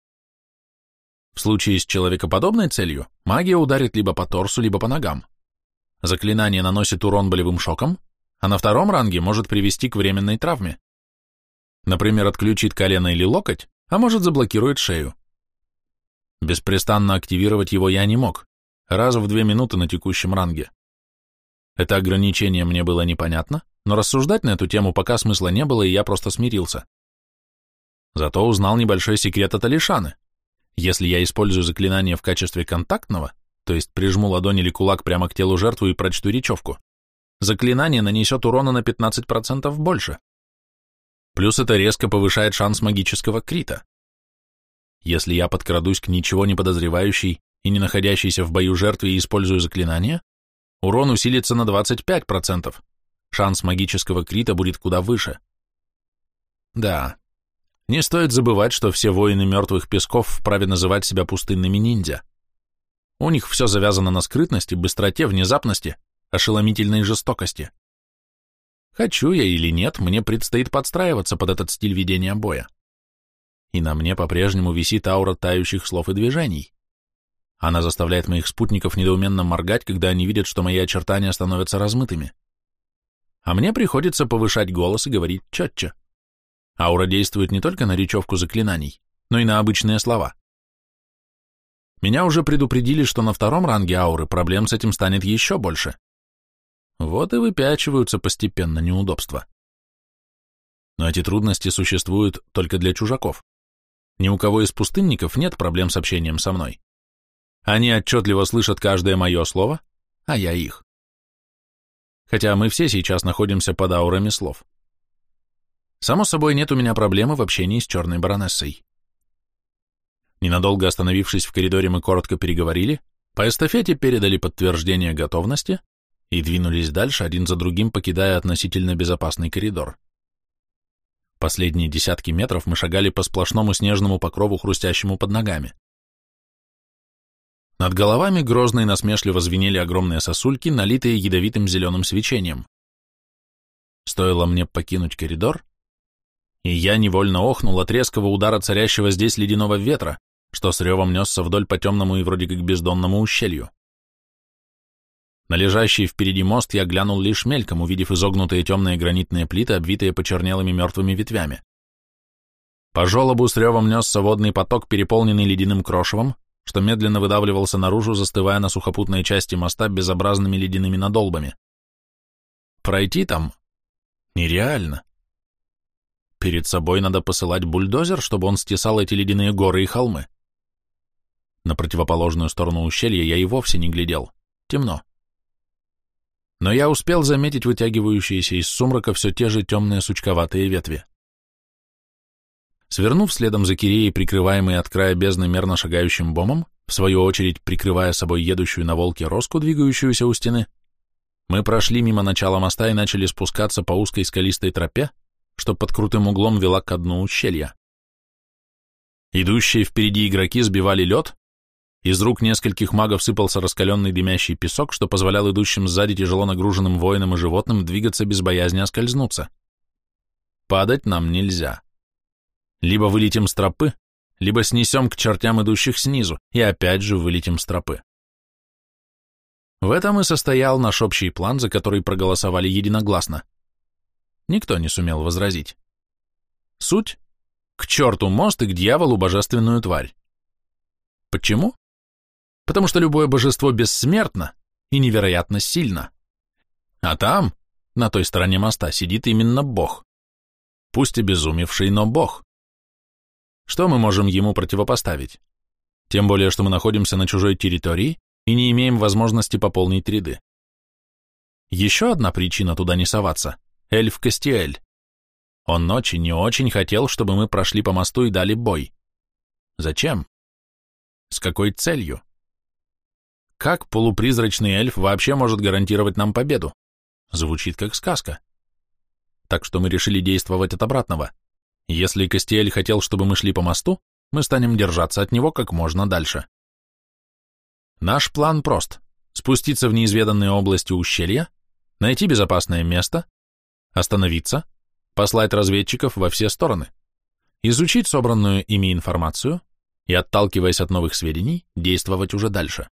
В случае с человекоподобной целью магия ударит либо по торсу, либо по ногам. Заклинание наносит урон болевым шоком, а на втором ранге может привести к временной травме. Например, отключит колено или локоть, а может заблокирует шею. Беспрестанно активировать его я не мог, раз в две минуты на текущем ранге. Это ограничение мне было непонятно, но рассуждать на эту тему пока смысла не было, и я просто смирился. Зато узнал небольшой секрет от Алишаны. Если я использую заклинание в качестве контактного, то есть прижму ладонь или кулак прямо к телу жертвы и прочту речевку, заклинание нанесет урона на 15% больше. Плюс это резко повышает шанс магического крита. Если я подкрадусь к ничего не подозревающей и не находящейся в бою жертве и использую заклинание, урон усилится на 25%. Шанс магического крита будет куда выше. Да, не стоит забывать, что все воины мертвых песков вправе называть себя пустынными ниндзя. У них все завязано на скрытности, быстроте, внезапности, ошеломительной жестокости. Хочу я или нет, мне предстоит подстраиваться под этот стиль ведения боя и на мне по-прежнему висит аура тающих слов и движений. Она заставляет моих спутников недоуменно моргать, когда они видят, что мои очертания становятся размытыми. А мне приходится повышать голос и говорить четче. Аура действует не только на речевку заклинаний, но и на обычные слова. Меня уже предупредили, что на втором ранге ауры проблем с этим станет еще больше. Вот и выпячиваются постепенно неудобства. Но эти трудности существуют только для чужаков. Ни у кого из пустынников нет проблем с общением со мной. Они отчетливо слышат каждое мое слово, а я их. Хотя мы все сейчас находимся под аурами слов. Само собой, нет у меня проблемы в общении с черной баронессой. Ненадолго остановившись в коридоре, мы коротко переговорили, по эстафете передали подтверждение готовности и двинулись дальше, один за другим покидая относительно безопасный коридор. Последние десятки метров мы шагали по сплошному снежному покрову, хрустящему под ногами. Над головами грозно и насмешливо звенели огромные сосульки, налитые ядовитым зеленым свечением. Стоило мне покинуть коридор, и я невольно охнул от резкого удара царящего здесь ледяного ветра, что с ревом несся вдоль по темному и вроде как бездонному ущелью. На лежащий впереди мост я глянул лишь мельком, увидев изогнутые темные гранитные плиты, обвитые почернелыми мертвыми ветвями. По желобу с ревом несся водный поток, переполненный ледяным крошевом, что медленно выдавливался наружу, застывая на сухопутной части моста безобразными ледяными надолбами. Пройти там нереально. Перед собой надо посылать бульдозер, чтобы он стесал эти ледяные горы и холмы. На противоположную сторону ущелья я и вовсе не глядел. Темно. Но я успел заметить вытягивающиеся из сумрака все те же темные сучковатые ветви. Свернув следом за Киреей, прикрываемый от края бездны мерно шагающим бомом, в свою очередь прикрывая собой едущую на волке роску, двигающуюся у стены, мы прошли мимо начала моста и начали спускаться по узкой скалистой тропе, что под крутым углом вела к дну ущелья. Идущие впереди игроки сбивали лед, из рук нескольких магов сыпался раскаленный дымящий песок, что позволял идущим сзади тяжело нагруженным воинам и животным двигаться без боязни оскользнуться. Падать нам нельзя. Либо вылетим с тропы, либо снесем к чертям идущих снизу, и опять же вылетим с тропы. В этом и состоял наш общий план, за который проголосовали единогласно. Никто не сумел возразить. Суть — к черту мост и к дьяволу божественную тварь. Почему? Потому что любое божество бессмертно и невероятно сильно. А там, на той стороне моста, сидит именно Бог. Пусть обезумевший, но Бог. Что мы можем ему противопоставить? Тем более, что мы находимся на чужой территории и не имеем возможности пополнить ряды. Еще одна причина туда не соваться — эльф Кастиэль. Он очень не очень хотел, чтобы мы прошли по мосту и дали бой. Зачем? С какой целью? Как полупризрачный эльф вообще может гарантировать нам победу? Звучит как сказка. Так что мы решили действовать от обратного. Если Костиэль хотел, чтобы мы шли по мосту, мы станем держаться от него как можно дальше. Наш план прост. Спуститься в неизведанные области ущелья, найти безопасное место, остановиться, послать разведчиков во все стороны, изучить собранную ими информацию и, отталкиваясь от новых сведений, действовать уже дальше.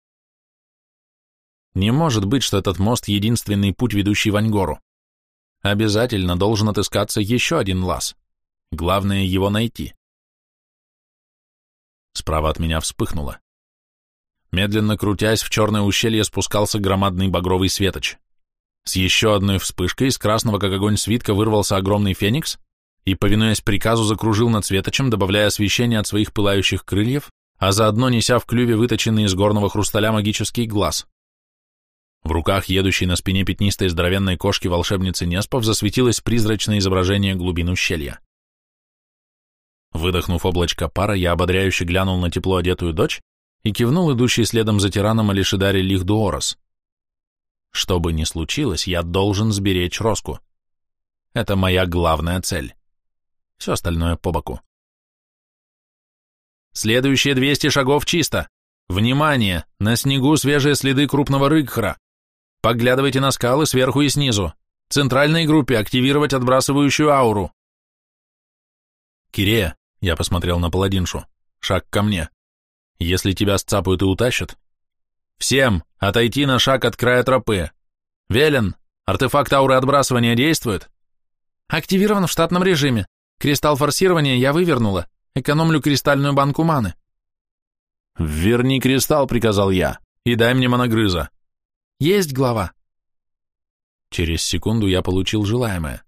Не может быть, что этот мост — единственный путь, ведущий в Аньгору. Обязательно должен отыскаться еще один лаз. Главное его найти. Справа от меня вспыхнуло. Медленно крутясь, в черное ущелье спускался громадный багровый светоч. С еще одной вспышкой из красного, как огонь свитка, вырвался огромный феникс и, повинуясь приказу, закружил над светочем, добавляя освещение от своих пылающих крыльев, а заодно неся в клюве выточенный из горного хрусталя магический глаз. В руках едущей на спине пятнистой здоровенной кошки волшебницы Неспов засветилось призрачное изображение глубин ущелья. Выдохнув облачко пара, я ободряюще глянул на тепло одетую дочь и кивнул идущий следом за тираном Алишидари Лихдуорос. Что бы ни случилось, я должен сберечь Роску. Это моя главная цель. Все остальное по боку. Следующие 200 шагов чисто. Внимание! На снегу свежие следы крупного рыгхра. Поглядывайте на скалы сверху и снизу. Центральной группе активировать отбрасывающую ауру. Кирея, я посмотрел на паладиншу, шаг ко мне. Если тебя сцапают и утащат. Всем отойти на шаг от края тропы. Велен, артефакт ауры отбрасывания действует? Активирован в штатном режиме. Кристалл форсирования я вывернула. Экономлю кристальную банку маны. «Верни кристалл», — приказал я, — «и дай мне моногрыза». «Есть глава». Через секунду я получил желаемое.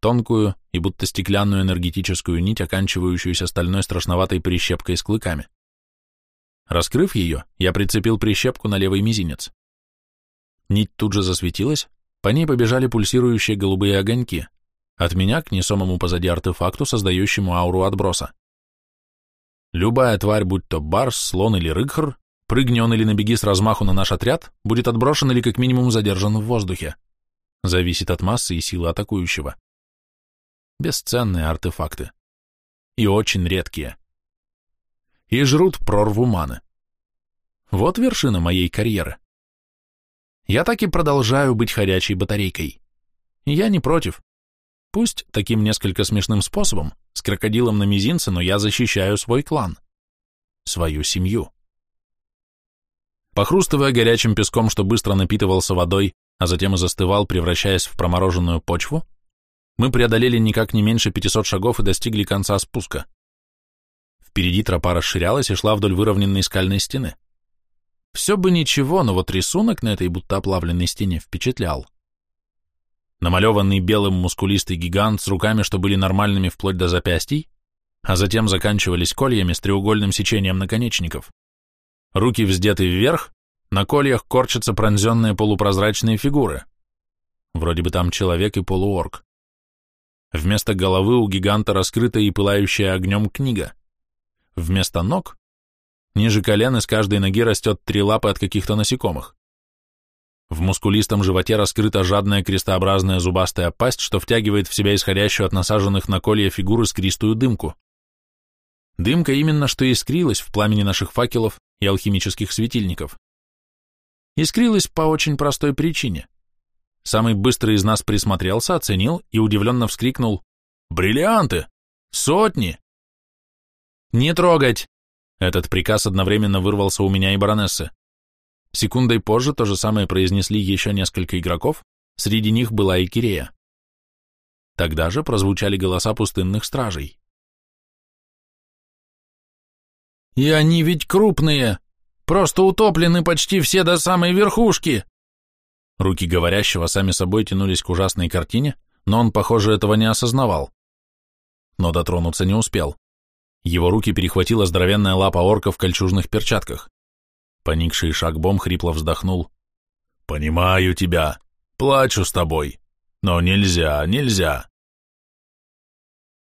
Тонкую и будто стеклянную энергетическую нить, оканчивающуюся стальной страшноватой прищепкой с клыками. Раскрыв ее, я прицепил прищепку на левый мизинец. Нить тут же засветилась, по ней побежали пульсирующие голубые огоньки, от меня к несомому позади артефакту, создающему ауру отброса. Любая тварь, будь то барс, слон или рыгхр, прыгни он или набеги с размаху на наш отряд, будет отброшен или как минимум задержан в воздухе. Зависит от массы и силы атакующего. Бесценные артефакты. И очень редкие. И жрут прорву маны. Вот вершина моей карьеры. Я так и продолжаю быть ходячей батарейкой. Я не против. Пусть таким несколько смешным способом, с крокодилом на мизинце, но я защищаю свой клан, свою семью. Похрустывая горячим песком, что быстро напитывался водой, а затем и застывал, превращаясь в промороженную почву, мы преодолели никак не меньше 500 шагов и достигли конца спуска. Впереди тропа расширялась и шла вдоль выровненной скальной стены. Все бы ничего, но вот рисунок на этой будто оплавленной стене впечатлял. Намалеванный белым мускулистый гигант с руками, что были нормальными вплоть до запястий, а затем заканчивались кольями с треугольным сечением наконечников. Руки вздеты вверх, на кольях корчатся пронзенные полупрозрачные фигуры. Вроде бы там человек и полуорг. Вместо головы у гиганта раскрытая и пылающая огнем книга. Вместо ног, ниже колен из каждой ноги растет три лапы от каких-то насекомых. В мускулистом животе раскрыта жадная крестообразная зубастая пасть, что втягивает в себя исходящую от насаженных на колья фигуры искристую дымку. Дымка именно что искрилась в пламени наших факелов и алхимических светильников. Искрилась по очень простой причине. Самый быстрый из нас присмотрелся, оценил и удивленно вскрикнул «Бриллианты! Сотни!» «Не трогать!» Этот приказ одновременно вырвался у меня и баронессы. Секундой позже то же самое произнесли еще несколько игроков, среди них была и Кирея. Тогда же прозвучали голоса пустынных стражей. «И они ведь крупные! Просто утоплены почти все до самой верхушки!» Руки говорящего сами собой тянулись к ужасной картине, но он, похоже, этого не осознавал. Но дотронуться не успел. Его руки перехватила здоровенная лапа орка в кольчужных перчатках. Поникший шагбом хрипло вздохнул. «Понимаю тебя. Плачу с тобой. Но нельзя, нельзя».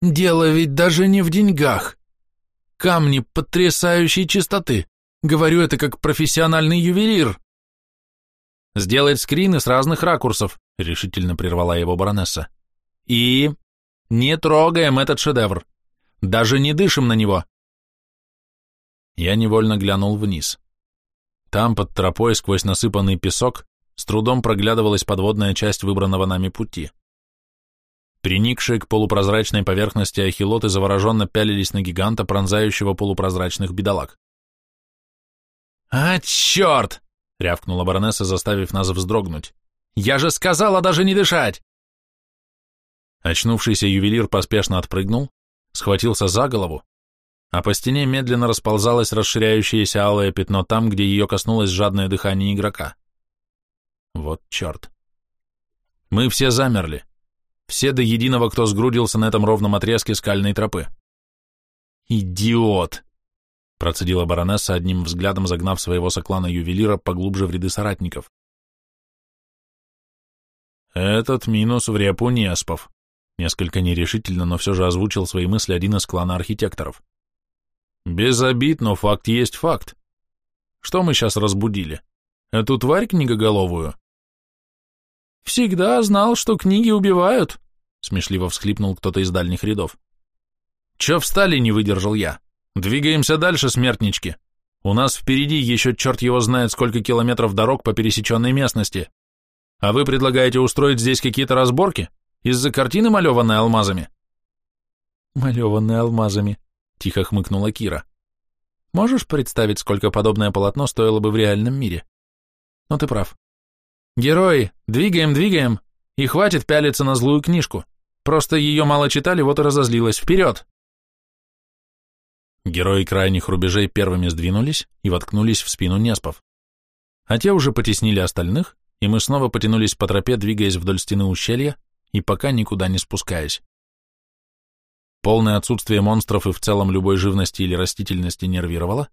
«Дело ведь даже не в деньгах. Камни потрясающей чистоты. Говорю это как профессиональный ювелир». «Сделать скрины с разных ракурсов», — решительно прервала его баронесса. «И не трогаем этот шедевр. Даже не дышим на него». Я невольно глянул вниз. Там, под тропой, сквозь насыпанный песок, с трудом проглядывалась подводная часть выбранного нами пути. Приникшие к полупрозрачной поверхности ахилоты завороженно пялились на гиганта, пронзающего полупрозрачных бедолаг. «А, черт!» — рявкнула баронесса, заставив нас вздрогнуть. «Я же сказала даже не дышать!» Очнувшийся ювелир поспешно отпрыгнул, схватился за голову, а по стене медленно расползалось расширяющееся алое пятно там, где ее коснулось жадное дыхание игрока. Вот черт. Мы все замерли. Все до единого, кто сгрудился на этом ровном отрезке скальной тропы. «Идиот!» — процедила баронесса, одним взглядом загнав своего соклана-ювелира поглубже в ряды соратников. «Этот минус в репу Неспов», — несколько нерешительно, но все же озвучил свои мысли один из клана архитекторов. Без обид, но факт есть факт. Что мы сейчас разбудили? Эту тварь книгоголовую? Всегда знал, что книги убивают, смешливо всхлипнул кто-то из дальних рядов. Че встали, не выдержал я. Двигаемся дальше, смертнички. У нас впереди еще черт его знает сколько километров дорог по пересеченной местности. А вы предлагаете устроить здесь какие-то разборки? Из-за картины, малеванной алмазами? Малеванной алмазами, тихо хмыкнула Кира. Можешь представить, сколько подобное полотно стоило бы в реальном мире? Но ты прав. Герои, двигаем, двигаем, и хватит пялиться на злую книжку. Просто ее мало читали, вот и разозлилась. Вперед! Герои крайних рубежей первыми сдвинулись и воткнулись в спину Неспов. А те уже потеснили остальных, и мы снова потянулись по тропе, двигаясь вдоль стены ущелья и пока никуда не спускаясь. Полное отсутствие монстров и в целом любой живности или растительности нервировало,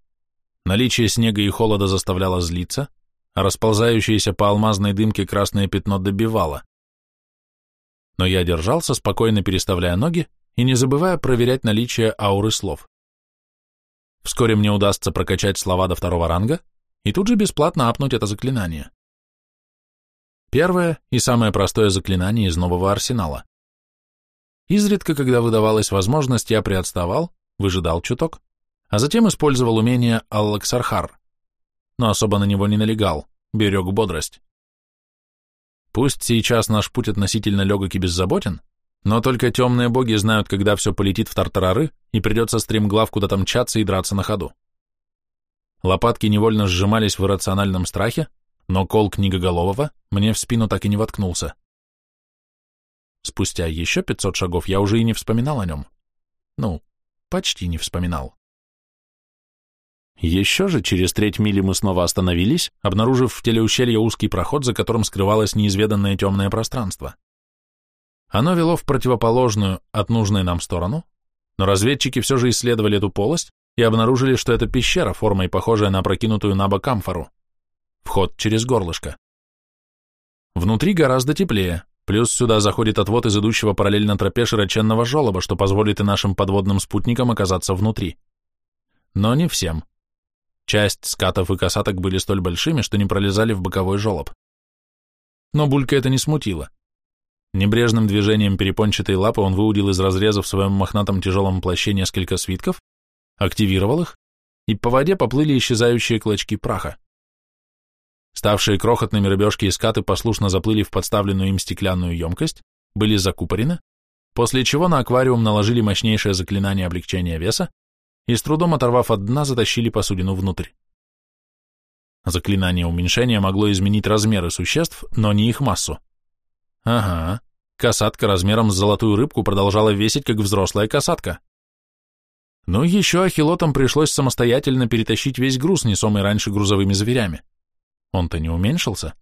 наличие снега и холода заставляло злиться, а расползающееся по алмазной дымке красное пятно добивало. Но я держался, спокойно переставляя ноги и не забывая проверять наличие ауры слов. Вскоре мне удастся прокачать слова до второго ранга и тут же бесплатно апнуть это заклинание. Первое и самое простое заклинание из нового арсенала. Изредка, когда выдавалась возможность, я приотставал, выжидал чуток, а затем использовал умение Аллаксархар, но особо на него не налегал, берег бодрость. Пусть сейчас наш путь относительно легок и беззаботен, но только темные боги знают, когда все полетит в тартарары и придется стремглав куда-то мчаться и драться на ходу. Лопатки невольно сжимались в иррациональном страхе, но кол книгоголового мне в спину так и не воткнулся. Спустя еще пятьсот шагов я уже и не вспоминал о нем. Ну, почти не вспоминал. Еще же через треть мили мы снова остановились, обнаружив в теле ущелья узкий проход, за которым скрывалось неизведанное темное пространство. Оно вело в противоположную от нужной нам сторону, но разведчики все же исследовали эту полость и обнаружили, что это пещера, формой похожая на опрокинутую на бок амфору. Вход через горлышко. Внутри гораздо теплее, плюс сюда заходит отвод из идущего параллельно тропе широченного желоба, что позволит и нашим подводным спутникам оказаться внутри. Но не всем. Часть скатов и касаток были столь большими, что не пролезали в боковой желоб. Но Булька это не смутило. Небрежным движением перепончатой лапы он выудил из разреза в своем мохнатом тяжелом плаще несколько свитков, активировал их, и по воде поплыли исчезающие клочки праха. Ставшие крохотными рыбешки и скаты послушно заплыли в подставленную им стеклянную емкость, были закупорены, после чего на аквариум наложили мощнейшее заклинание облегчения веса и с трудом оторвав от дна, затащили посудину внутрь. Заклинание уменьшения могло изменить размеры существ, но не их массу. Ага, касатка размером с золотую рыбку продолжала весить, как взрослая касатка. Ну, еще ахилотам пришлось самостоятельно перетащить весь груз, несомый раньше грузовыми зверями. Он-то не уменьшился.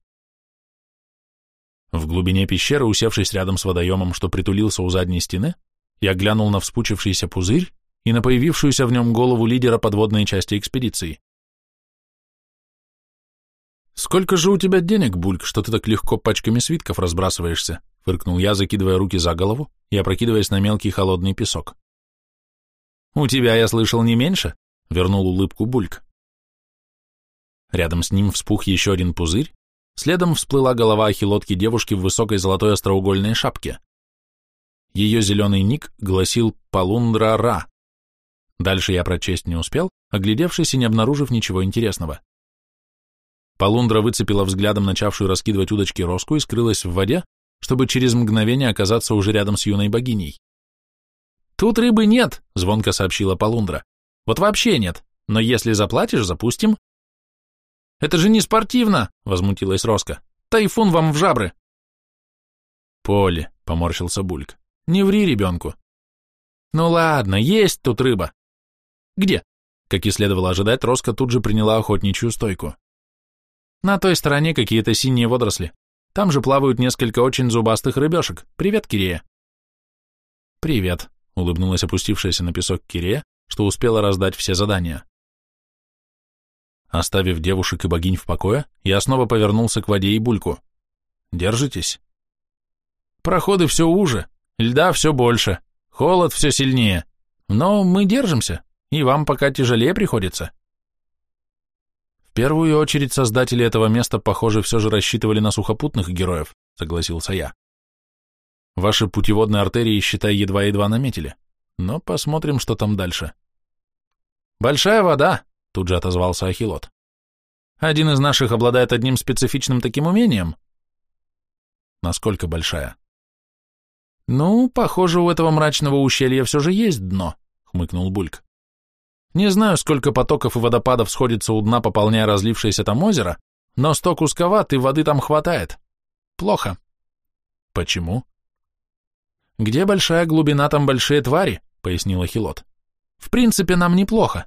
В глубине пещеры, усевшись рядом с водоемом, что притулился у задней стены, я глянул на вспучившийся пузырь и на появившуюся в нем голову лидера подводной части экспедиции. «Сколько же у тебя денег, Бульк, что ты так легко пачками свитков разбрасываешься?» — фыркнул я, закидывая руки за голову и опрокидываясь на мелкий холодный песок. «У тебя, я слышал, не меньше?» — вернул улыбку Бульк. Рядом с ним вспух еще один пузырь, следом всплыла голова ахилотки девушки в высокой золотой остроугольной шапке. Ее зеленый ник гласил «Полундра-Ра», Дальше я прочесть не успел, оглядевшись и не обнаружив ничего интересного. Полундра выцепила взглядом начавшую раскидывать удочки роску и скрылась в воде, чтобы через мгновение оказаться уже рядом с юной богиней. «Тут рыбы нет», — звонко сообщила Полундра. «Вот вообще нет, но если заплатишь, запустим». «Это же не спортивно», — возмутилась Роска. «Тайфун вам в жабры». «Поле», — поморщился Бульк, — «не ври ребенку». «Ну ладно, есть тут рыба. Где? Как и следовало ожидать, Роско тут же приняла охотничью стойку. На той стороне какие-то синие водоросли. Там же плавают несколько очень зубастых рыбешек. Привет, Кирея. Привет, улыбнулась опустившаяся на песок Кирея, что успела раздать все задания. Оставив девушек и богинь в покое, я снова повернулся к воде и бульку. Держитесь. Проходы все уже, льда все больше, холод все сильнее. Но мы держимся. И вам пока тяжелее приходится. В первую очередь создатели этого места, похоже, все же рассчитывали на сухопутных героев, согласился я. Ваши путеводные артерии, считай, едва-едва наметили. Но посмотрим, что там дальше. Большая вода, тут же отозвался Ахилот. Один из наших обладает одним специфичным таким умением. Насколько большая? Ну, похоже, у этого мрачного ущелья все же есть дно, хмыкнул Бульк. Не знаю, сколько потоков и водопадов сходится у дна, пополняя разлившееся там озеро, но сток узковат, и воды там хватает. Плохо. Почему? Где большая глубина, там большие твари, пояснила Хилот. В принципе, нам неплохо.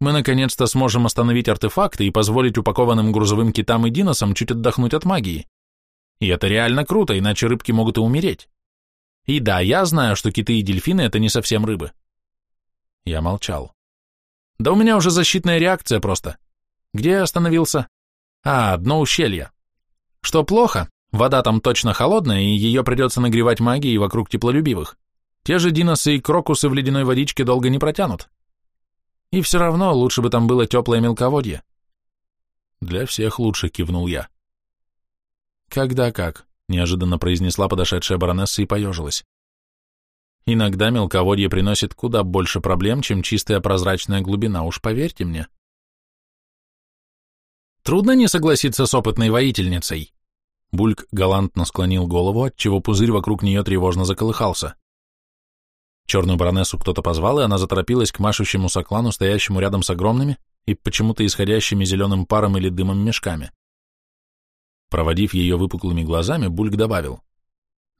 Мы наконец-то сможем остановить артефакты и позволить упакованным грузовым китам и диносам чуть отдохнуть от магии. И это реально круто, иначе рыбки могут и умереть. И да, я знаю, что киты и дельфины — это не совсем рыбы. Я молчал. Да у меня уже защитная реакция просто. Где я остановился? А, дно ущелья. Что плохо, вода там точно холодная, и ее придется нагревать магией вокруг теплолюбивых. Те же диносы и крокусы в ледяной водичке долго не протянут. И все равно лучше бы там было теплое мелководье. Для всех лучше, кивнул я. Когда как, неожиданно произнесла подошедшая баронесса и поежилась. Иногда мелководье приносит куда больше проблем, чем чистая прозрачная глубина, уж поверьте мне. Трудно не согласиться с опытной воительницей. Бульк галантно склонил голову, отчего пузырь вокруг нее тревожно заколыхался. Черную баронессу кто-то позвал, и она заторопилась к машущему соклану, стоящему рядом с огромными и почему-то исходящими зеленым паром или дымом мешками. Проводив ее выпуклыми глазами, Бульк добавил.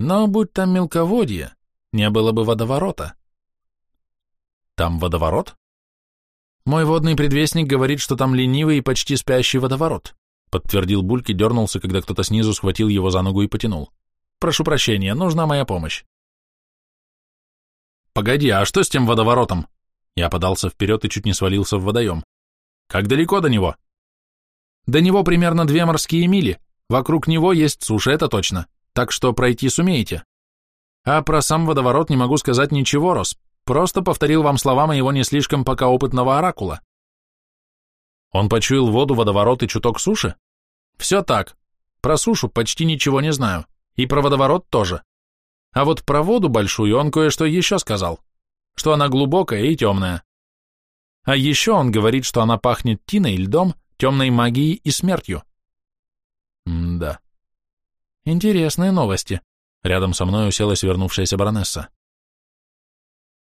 «Но будь там мелководье, не было бы водоворота». «Там водоворот?» «Мой водный предвестник говорит, что там ленивый и почти спящий водоворот», подтвердил Бульк и дернулся, когда кто-то снизу схватил его за ногу и потянул. «Прошу прощения, нужна моя помощь». «Погоди, а что с тем водоворотом?» Я подался вперед и чуть не свалился в водоем. «Как далеко до него?» «До него примерно две морские мили. Вокруг него есть суша, это точно. Так что пройти сумеете. А про сам водоворот не могу сказать ничего, Рос. Просто повторил вам слова моего не слишком пока опытного оракула». Он почуял воду, водоворот и чуток суши? Все так. Про сушу почти ничего не знаю. И про водоворот тоже. А вот про воду большую он кое-что еще сказал, что она глубокая и темная. А еще он говорит, что она пахнет тиной, льдом, темной магией и смертью. М-да. Интересные новости. Рядом со мной уселась вернувшаяся баронесса.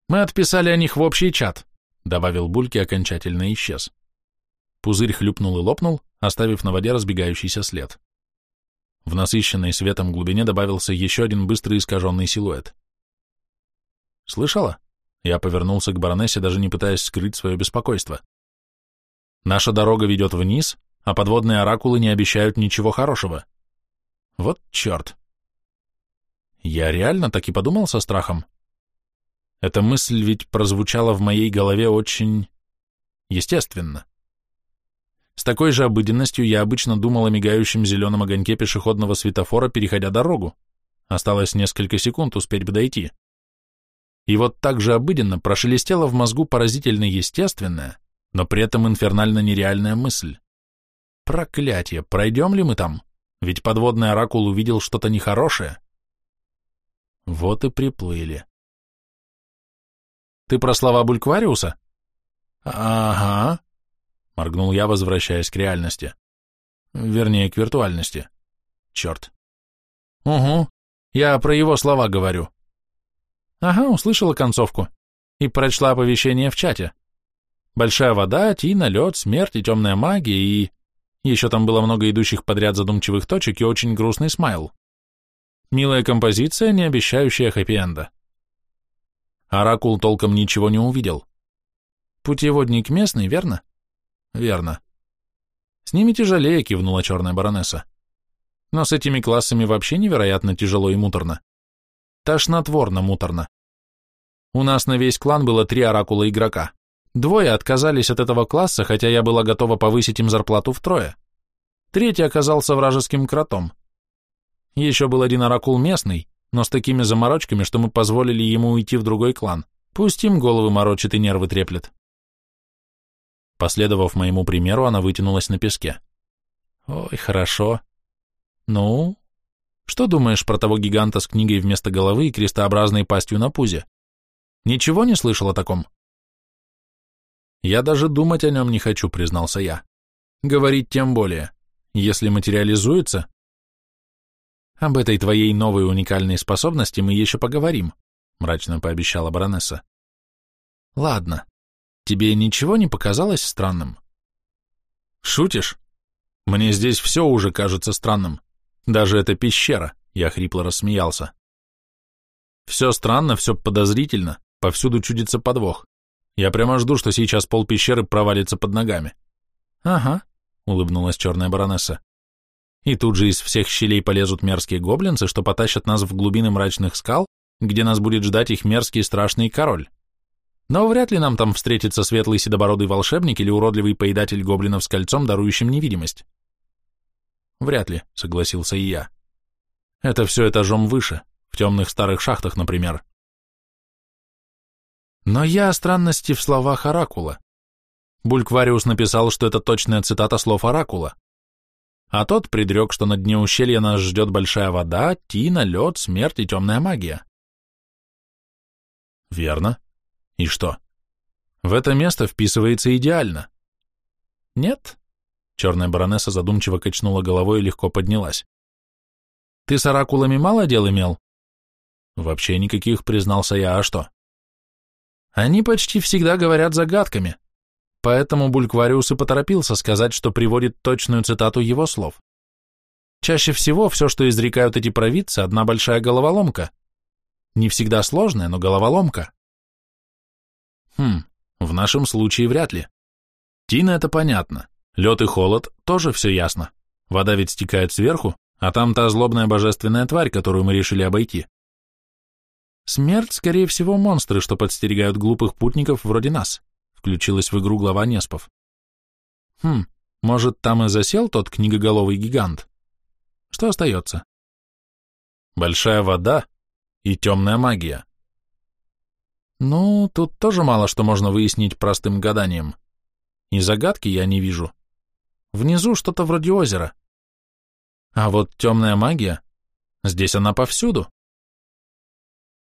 Мы отписали о них в общий чат, добавил Бульки, окончательно исчез. Пузырь хлюпнул и лопнул, оставив на воде разбегающийся след. В насыщенной светом глубине добавился еще один быстрый искаженный силуэт. «Слышала?» Я повернулся к баронессе, даже не пытаясь скрыть свое беспокойство. «Наша дорога ведет вниз, а подводные оракулы не обещают ничего хорошего. Вот черт!» Я реально так и подумал со страхом. Эта мысль ведь прозвучала в моей голове очень естественно. С такой же обыденностью я обычно думал о мигающем зеленом огоньке пешеходного светофора, переходя дорогу. Осталось несколько секунд, успеть бы дойти. И вот так же обыденно прошелестела в мозгу поразительно естественная, но при этом инфернально нереальная мысль. Проклятие, пройдем ли мы там? Ведь подводный оракул увидел что-то нехорошее. Вот и приплыли. Ты про слова Бульквариуса? Ага, — моргнул я, возвращаясь к реальности. Вернее, к виртуальности. Черт. Угу, я про его слова говорю. Ага, услышала концовку. И прочла оповещение в чате. Большая вода, тина, лед, смерть и темная магия, и... Еще там было много идущих подряд задумчивых точек и очень грустный смайл. Милая композиция, не обещающая хэппи-энда. Оракул толком ничего не увидел. Путеводник местный, верно? Верно. С ними тяжелее, кивнула черная баронесса. Но с этими классами вообще невероятно тяжело и муторно. Тошнотворно муторно. У нас на весь клан было три оракула игрока. Двое отказались от этого класса, хотя я была готова повысить им зарплату втрое. Третий оказался вражеским кротом. Еще был один оракул местный, но с такими заморочками, что мы позволили ему уйти в другой клан. Пусть им головы морочит и нервы треплет. Последовав моему примеру, она вытянулась на песке. Ой, хорошо. Ну, что думаешь про того гиганта с книгой вместо головы и крестообразной пастью на пузе? Ничего не слышал о таком? Я даже думать о нем не хочу, признался я. Говорить тем более. Если материализуется... Об этой твоей новой уникальной способности мы еще поговорим, мрачно пообещала баронесса. Ладно, Тебе ничего не показалось странным? Шутишь? Мне здесь все уже кажется странным. Даже эта пещера, я хрипло рассмеялся. Все странно, все подозрительно, повсюду чудится подвох. Я прямо жду, что сейчас пол пещеры провалится под ногами. Ага, улыбнулась черная баронесса. И тут же из всех щелей полезут мерзкие гоблинцы, что потащат нас в глубины мрачных скал, где нас будет ждать их мерзкий страшный король. Но вряд ли нам там встретится светлый седобородый волшебник или уродливый поедатель гоблинов с кольцом, дарующим невидимость. Вряд ли, согласился и я. Это все этажом выше, в темных старых шахтах, например. Но я о странности в словах Оракула. Бульквариус написал, что это точная цитата слов Оракула. А тот предрек, что на дне ущелья нас ждет большая вода, тина, лед, смерть и темная магия. Верно. И что? В это место вписывается идеально. Нет? Черная баронесса задумчиво качнула головой и легко поднялась. Ты с оракулами мало дел имел? Вообще никаких, признался я, а что? Они почти всегда говорят загадками, поэтому Бульквариус и поторопился сказать, что приводит точную цитату его слов. Чаще всего все, что изрекают эти провидцы, одна большая головоломка. Не всегда сложная, но головоломка. Хм, в нашем случае вряд ли. Тина это понятно. Лед и холод тоже все ясно. Вода ведь стекает сверху, а там та злобная божественная тварь, которую мы решили обойти. Смерть, скорее всего, монстры, что подстерегают глупых путников вроде нас, включилась в игру глава Неспов. Хм, может, там и засел тот книгоголовый гигант? Что остается? Большая вода и темная магия. Ну, тут тоже мало что можно выяснить простым гаданием. И загадки я не вижу. Внизу что-то вроде озера. А вот темная магия, здесь она повсюду.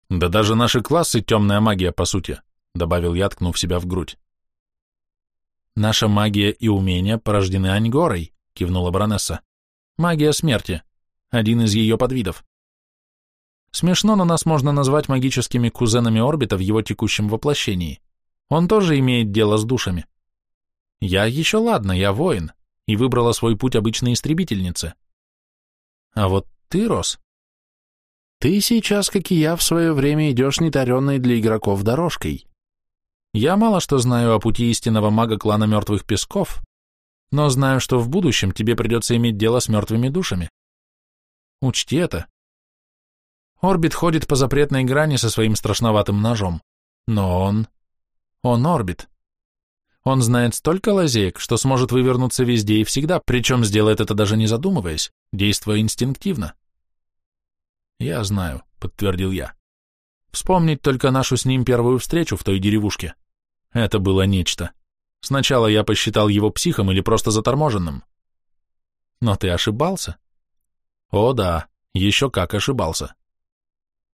Да даже наши классы темная магия, по сути, добавил я, ткнув себя в грудь. Наша магия и умения порождены Аньгорой, кивнула баронесса. Магия смерти, один из ее подвидов. Смешно, но нас можно назвать магическими кузенами орбита в его текущем воплощении. Он тоже имеет дело с душами. Я еще ладно, я воин, и выбрала свой путь обычной истребительницы. А вот ты, Рос, ты сейчас, как и я, в свое время идешь нетаренной для игроков дорожкой. Я мало что знаю о пути истинного мага клана Мертвых Песков, но знаю, что в будущем тебе придется иметь дело с мертвыми душами. Учти это, Орбит ходит по запретной грани со своим страшноватым ножом. Но он... Он Орбит. Он знает столько лазеек, что сможет вывернуться везде и всегда, причем сделает это даже не задумываясь, действуя инстинктивно. «Я знаю», — подтвердил я. «Вспомнить только нашу с ним первую встречу в той деревушке. Это было нечто. Сначала я посчитал его психом или просто заторможенным. Но ты ошибался?» «О да, еще как ошибался.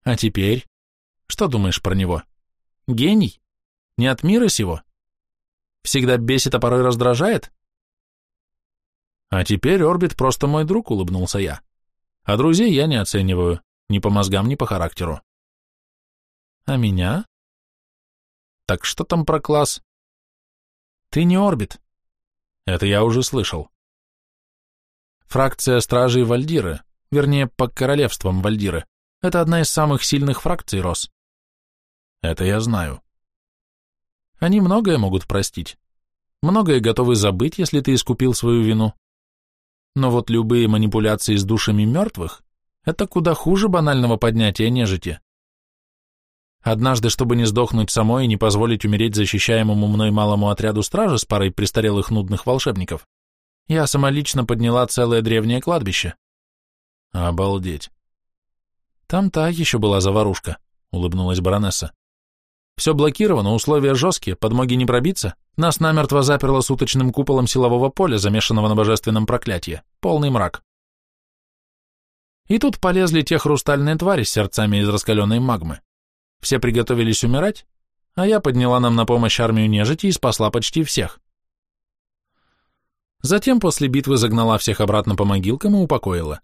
А теперь? Что думаешь про него? Гений? Не от мира сего? Всегда бесит, а порой раздражает? А теперь Орбит просто мой друг, улыбнулся я. А друзей я не оцениваю, ни по мозгам, ни по характеру. А меня? Так что там про класс? Ты не Орбит. Это я уже слышал. Фракция стражей Вальдиры, вернее, по королевствам Вальдиры. Это одна из самых сильных фракций РОС. Это я знаю. Они многое могут простить. Многое готовы забыть, если ты искупил свою вину. Но вот любые манипуляции с душами мертвых — это куда хуже банального поднятия нежити. Однажды, чтобы не сдохнуть самой и не позволить умереть защищаемому мной малому отряду стражи с парой престарелых нудных волшебников, я самолично подняла целое древнее кладбище. Обалдеть. Там та еще была заварушка, улыбнулась баронесса. Все блокировано, условия жесткие, подмоги не пробиться. Нас намертво заперло суточным куполом силового поля, замешанного на божественном проклятии. Полный мрак. И тут полезли те хрустальные твари с сердцами из раскаленной магмы. Все приготовились умирать, а я подняла нам на помощь армию нежити и спасла почти всех. Затем после битвы загнала всех обратно по могилкам и упокоила.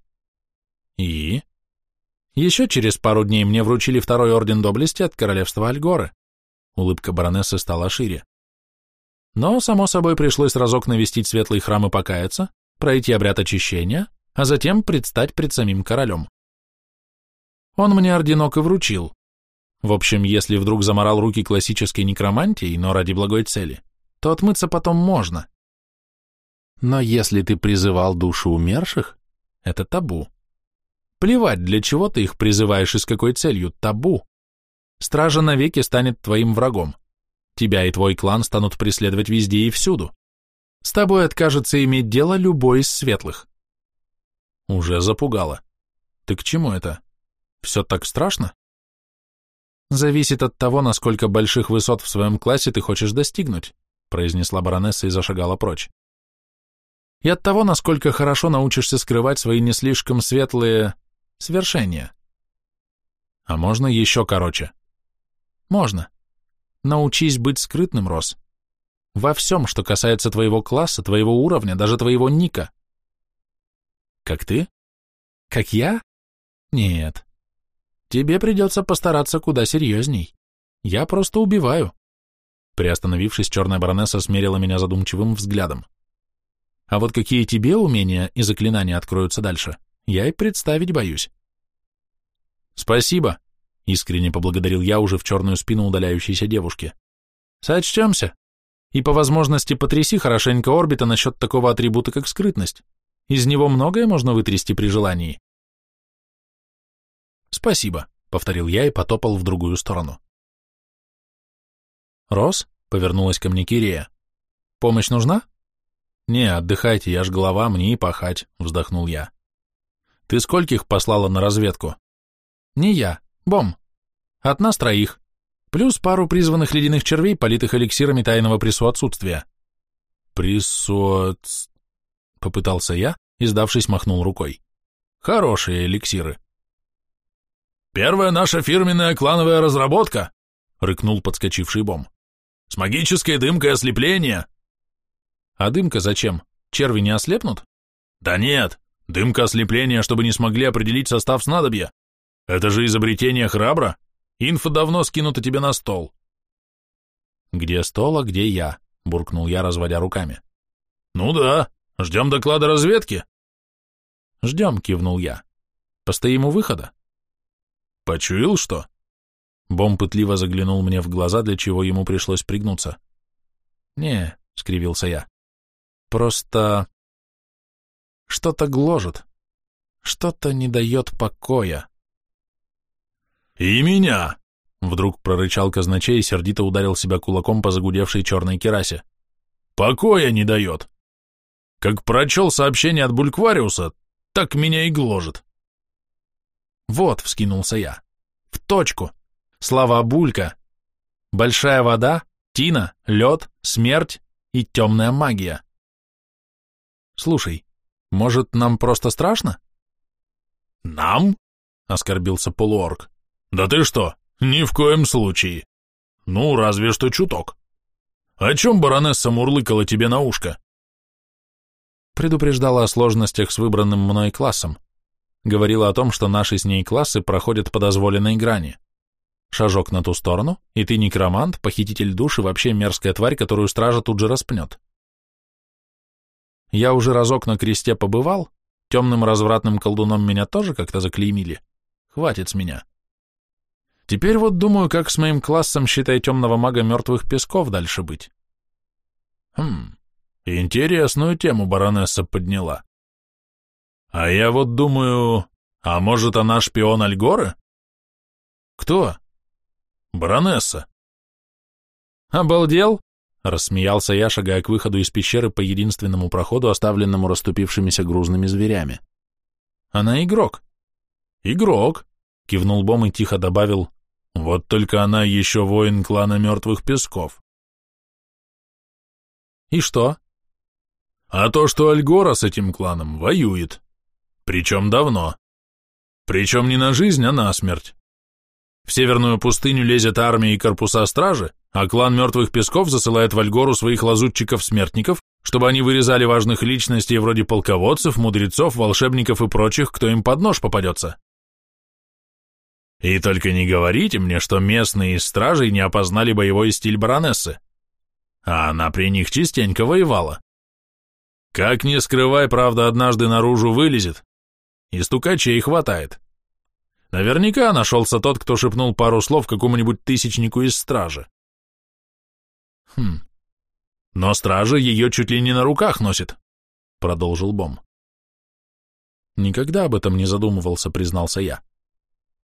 И? Еще через пару дней мне вручили второй орден доблести от королевства Альгоры. Улыбка баронессы стала шире. Но, само собой, пришлось разок навестить светлый храм и покаяться, пройти обряд очищения, а затем предстать пред самим королем. Он мне орденок и вручил. В общем, если вдруг заморал руки классической некромантией, но ради благой цели, то отмыться потом можно. Но если ты призывал души умерших, это табу. Плевать, для чего ты их призываешь и с какой целью, табу. Стража навеки станет твоим врагом. Тебя и твой клан станут преследовать везде и всюду. С тобой откажется иметь дело любой из светлых. Уже запугало. Ты к чему это? Все так страшно? Зависит от того, насколько больших высот в своем классе ты хочешь достигнуть, произнесла баронесса и зашагала прочь. И от того, насколько хорошо научишься скрывать свои не слишком светлые свершения. А можно еще короче? Можно. Научись быть скрытным, Рос. Во всем, что касается твоего класса, твоего уровня, даже твоего ника. Как ты? Как я? Нет. Тебе придется постараться куда серьезней. Я просто убиваю. Приостановившись, черная баронесса смерила меня задумчивым взглядом. А вот какие тебе умения и заклинания откроются дальше, я и представить боюсь. Спасибо, искренне поблагодарил я уже в черную спину удаляющейся девушки. Сочтемся. И по возможности потряси хорошенько орбита насчет такого атрибута, как скрытность. Из него многое можно вытрясти при желании. Спасибо, повторил я и потопал в другую сторону. Рос, повернулась ко мне Кирия. Помощь нужна? Не, отдыхайте, я ж голова, мне и пахать, вздохнул я. Ты скольких послала на разведку? Не я, Бом. От нас троих. Плюс пару призванных ледяных червей, политых эликсирами тайного прису отсутствия. Присоц... Попытался я и, сдавшись, махнул рукой. Хорошие эликсиры. «Первая наша фирменная клановая разработка», — рыкнул подскочивший Бом. «С магической дымкой ослепления». «А дымка зачем? Черви не ослепнут?» «Да нет, дымка ослепления, чтобы не смогли определить состав снадобья. Это же изобретение храбро. Инфа давно скинута тебе на стол». «Где стол, а где я?» — буркнул я, разводя руками. «Ну да, ждем доклада разведки». «Ждем», — кивнул я. «Постоим у выхода?» Почуял что? Бом пытливо заглянул мне в глаза, для чего ему пришлось пригнуться. «Не», — скривился я, — «просто что-то гложет, что-то не дает покоя». «И меня!» — вдруг прорычал казначей и сердито ударил себя кулаком по загудевшей черной керасе. «Покоя не дает! Как прочел сообщение от Бульквариуса, так меня и гложет!» «Вот», — вскинулся я, — «в точку. Слава Булька. Большая вода, тина, лед, смерть и темная магия». «Слушай, может, нам просто страшно?» «Нам?» — оскорбился полуорг. «Да ты что, ни в коем случае. Ну, разве что чуток. О чем баронесса мурлыкала тебе на ушко?» Предупреждала о сложностях с выбранным мной классом говорила о том, что наши с ней классы проходят по дозволенной грани. Шажок на ту сторону, и ты некромант, похититель душ и вообще мерзкая тварь, которую стража тут же распнет. Я уже разок на кресте побывал, темным развратным колдуном меня тоже как-то заклеймили. Хватит с меня. Теперь вот думаю, как с моим классом, считай, темного мага мертвых песков дальше быть. Хм, интересную тему баронесса подняла. А я вот думаю, а может она шпион Альгоры? Кто? Баронесса. Обалдел? Рассмеялся я, шагая к выходу из пещеры по единственному проходу, оставленному расступившимися грузными зверями. Она игрок. Игрок, кивнул Бом и тихо добавил, вот только она еще воин клана мертвых песков. И что? А то, что Альгора с этим кланом воюет. Причем давно. Причем не на жизнь, а на смерть. В северную пустыню лезет армия и корпуса стражи, а клан Мертвых Песков засылает в Альгору своих лазутчиков-смертников, чтобы они вырезали важных личностей вроде полководцев, мудрецов, волшебников и прочих, кто им под нож попадется. И только не говорите мне, что местные из стражей не опознали боевой стиль баронессы. а она при них частенько воевала. Как ни скрывай, правда, однажды наружу вылезет, и стукачей хватает. Наверняка нашелся тот, кто шепнул пару слов какому-нибудь тысячнику из стражи. Хм. Но стража ее чуть ли не на руках носит, продолжил Бом. Никогда об этом не задумывался, признался я.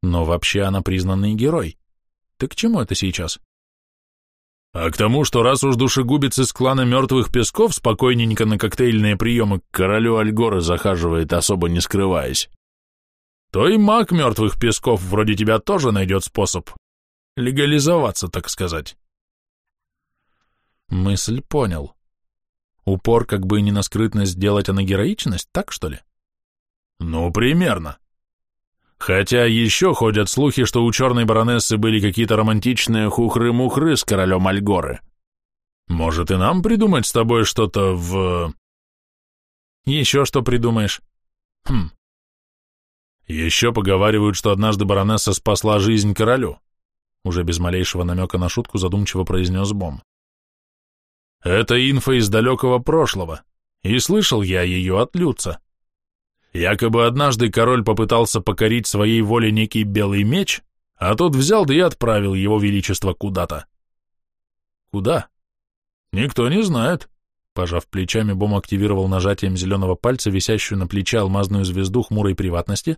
Но вообще она признанный герой. Ты к чему это сейчас? А к тому, что раз уж душегубец из клана мертвых песков спокойненько на коктейльные приемы к королю Альгора захаживает, особо не скрываясь, то и маг мертвых песков вроде тебя тоже найдет способ легализоваться, так сказать. Мысль понял. Упор как бы не на скрытность сделать, а на героичность, так что ли? Ну, примерно. Хотя еще ходят слухи, что у черной баронессы были какие-то романтичные хухры-мухры с королем Альгоры. Может, и нам придумать с тобой что-то в... Еще что придумаешь? Хм. Еще поговаривают, что однажды баронесса спасла жизнь королю. Уже без малейшего намека на шутку задумчиво произнес Бом. Это инфа из далекого прошлого, и слышал я ее от Люца. Якобы однажды король попытался покорить своей воле некий белый меч, а тот взял да и отправил его величество куда-то. Куда? Никто не знает. Пожав плечами, Бом активировал нажатием зеленого пальца висящую на плече алмазную звезду хмурой приватности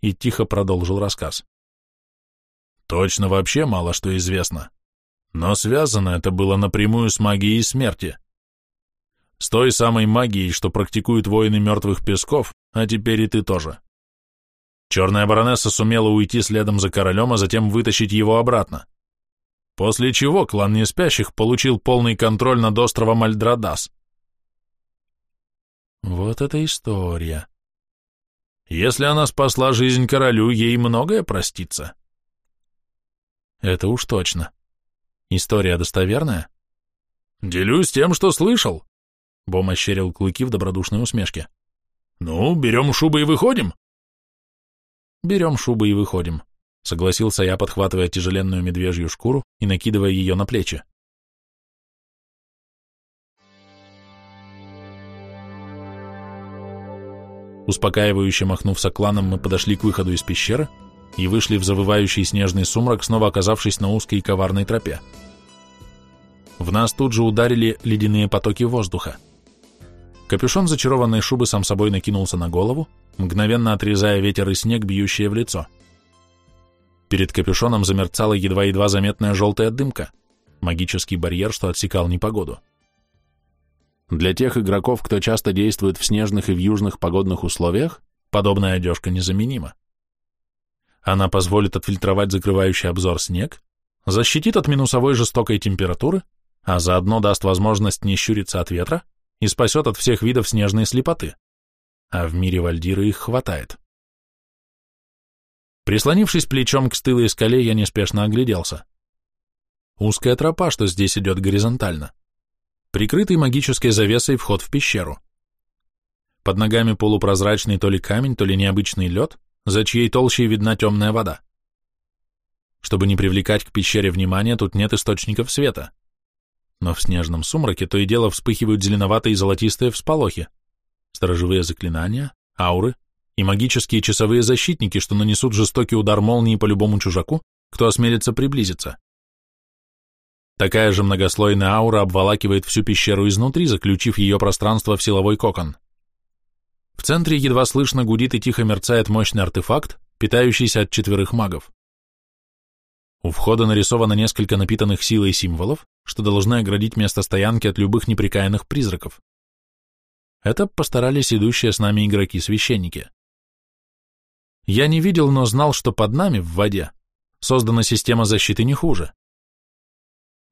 и тихо продолжил рассказ. Точно вообще мало что известно, но связано это было напрямую с магией смерти. С той самой магией, что практикуют воины мертвых песков, а теперь и ты тоже. Черная баронесса сумела уйти следом за королем, а затем вытащить его обратно. После чего клан Неспящих получил полный контроль над островом Альдрадас. Вот это история. Если она спасла жизнь королю, ей многое простится. Это уж точно. История достоверная? Делюсь тем, что слышал. Бом ощерил клыки в добродушной усмешке. «Ну, берем шубы и выходим?» «Берем шубы и выходим», — согласился я, подхватывая тяжеленную медвежью шкуру и накидывая ее на плечи. Успокаивающе махнув сокланом, мы подошли к выходу из пещеры и вышли в завывающий снежный сумрак, снова оказавшись на узкой коварной тропе. В нас тут же ударили ледяные потоки воздуха. Капюшон зачарованной шубы сам собой накинулся на голову, мгновенно отрезая ветер и снег, бьющие в лицо. Перед капюшоном замерцала едва-едва заметная желтая дымка, магический барьер, что отсекал непогоду. Для тех игроков, кто часто действует в снежных и в южных погодных условиях, подобная одежка незаменима. Она позволит отфильтровать закрывающий обзор снег, защитит от минусовой жестокой температуры, а заодно даст возможность не щуриться от ветра, и спасет от всех видов снежной слепоты. А в мире вальдиры их хватает. Прислонившись плечом к стылой скале, я неспешно огляделся. Узкая тропа, что здесь идет горизонтально. Прикрытый магической завесой вход в пещеру. Под ногами полупрозрачный то ли камень, то ли необычный лед, за чьей толщей видна темная вода. Чтобы не привлекать к пещере внимания, тут нет источников света но в снежном сумраке то и дело вспыхивают зеленоватые и золотистые всполохи, сторожевые заклинания, ауры и магические часовые защитники, что нанесут жестокий удар молнии по любому чужаку, кто осмелится приблизиться. Такая же многослойная аура обволакивает всю пещеру изнутри, заключив ее пространство в силовой кокон. В центре едва слышно гудит и тихо мерцает мощный артефакт, питающийся от четверых магов. У входа нарисовано несколько напитанных силой символов, что должны оградить место стоянки от любых неприкаянных призраков. Это постарались идущие с нами игроки-священники. Я не видел, но знал, что под нами, в воде, создана система защиты не хуже.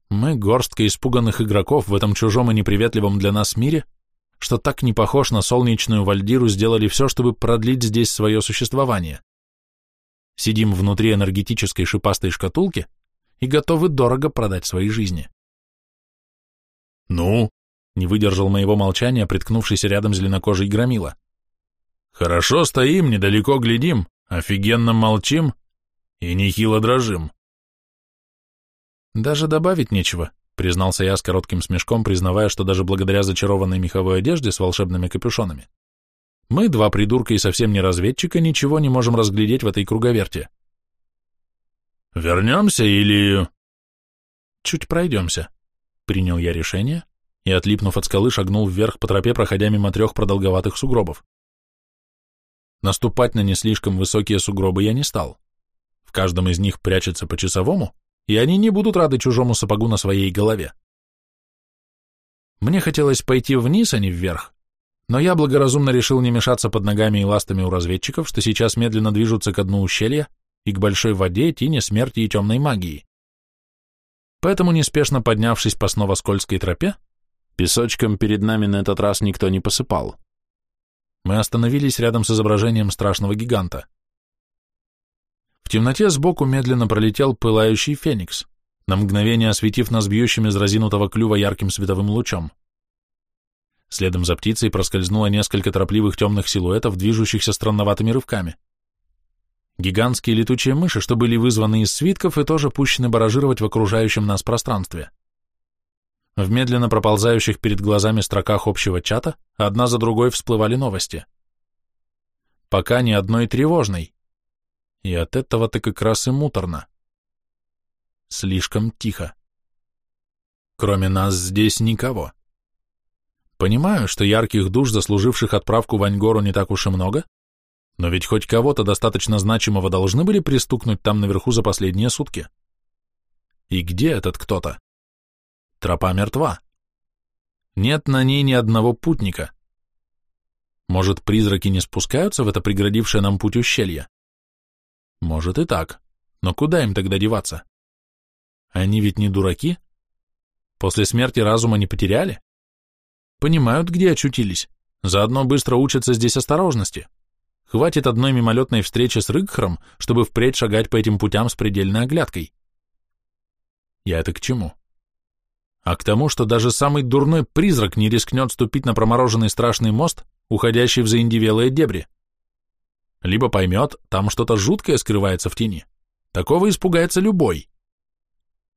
Мы, горстка испуганных игроков в этом чужом и неприветливом для нас мире, что так не похож на солнечную вальдиру, сделали все, чтобы продлить здесь свое существование. Сидим внутри энергетической шипастой шкатулки и готовы дорого продать свои жизни. «Ну?» — не выдержал моего молчания, приткнувшийся рядом зеленокожий громила. «Хорошо стоим, недалеко глядим, офигенно молчим и нехило дрожим». «Даже добавить нечего», признался я с коротким смешком, признавая, что даже благодаря зачарованной меховой одежде с волшебными капюшонами мы, два придурка и совсем не разведчика, ничего не можем разглядеть в этой круговерте. «Вернемся или...» «Чуть пройдемся», — принял я решение и, отлипнув от скалы, шагнул вверх по тропе, проходя мимо трех продолговатых сугробов. Наступать на не слишком высокие сугробы я не стал. В каждом из них прячется по часовому, и они не будут рады чужому сапогу на своей голове. Мне хотелось пойти вниз, а не вверх, но я благоразумно решил не мешаться под ногами и ластами у разведчиков, что сейчас медленно движутся к дну ущелья и к большой воде, тине, смерти и темной магии. Поэтому, неспешно поднявшись по снова скользкой тропе, песочком перед нами на этот раз никто не посыпал. Мы остановились рядом с изображением страшного гиганта. В темноте сбоку медленно пролетел пылающий феникс, на мгновение осветив нас бьющим из разинутого клюва ярким световым лучом. Следом за птицей проскользнуло несколько торопливых темных силуэтов, движущихся странноватыми рывками. Гигантские летучие мыши, что были вызваны из свитков и тоже пущены баражировать в окружающем нас пространстве. В медленно проползающих перед глазами строках общего чата одна за другой всплывали новости. Пока ни одной тревожной. И от этого-то как раз и муторно. Слишком тихо. Кроме нас здесь никого. Понимаю, что ярких душ, заслуживших отправку в Аньгору, не так уж и много, но ведь хоть кого-то достаточно значимого должны были пристукнуть там наверху за последние сутки. И где этот кто-то? Тропа мертва. Нет на ней ни одного путника. Может, призраки не спускаются в это преградившее нам путь ущелье? Может и так, но куда им тогда деваться? Они ведь не дураки? После смерти разума не потеряли? Понимают, где очутились, заодно быстро учатся здесь осторожности. Хватит одной мимолетной встречи с Рыгхром, чтобы впредь шагать по этим путям с предельной оглядкой. Я это к чему? А к тому, что даже самый дурной призрак не рискнет ступить на промороженный страшный мост, уходящий в заиндивелые дебри. Либо поймет, там что-то жуткое скрывается в тени. Такого испугается любой.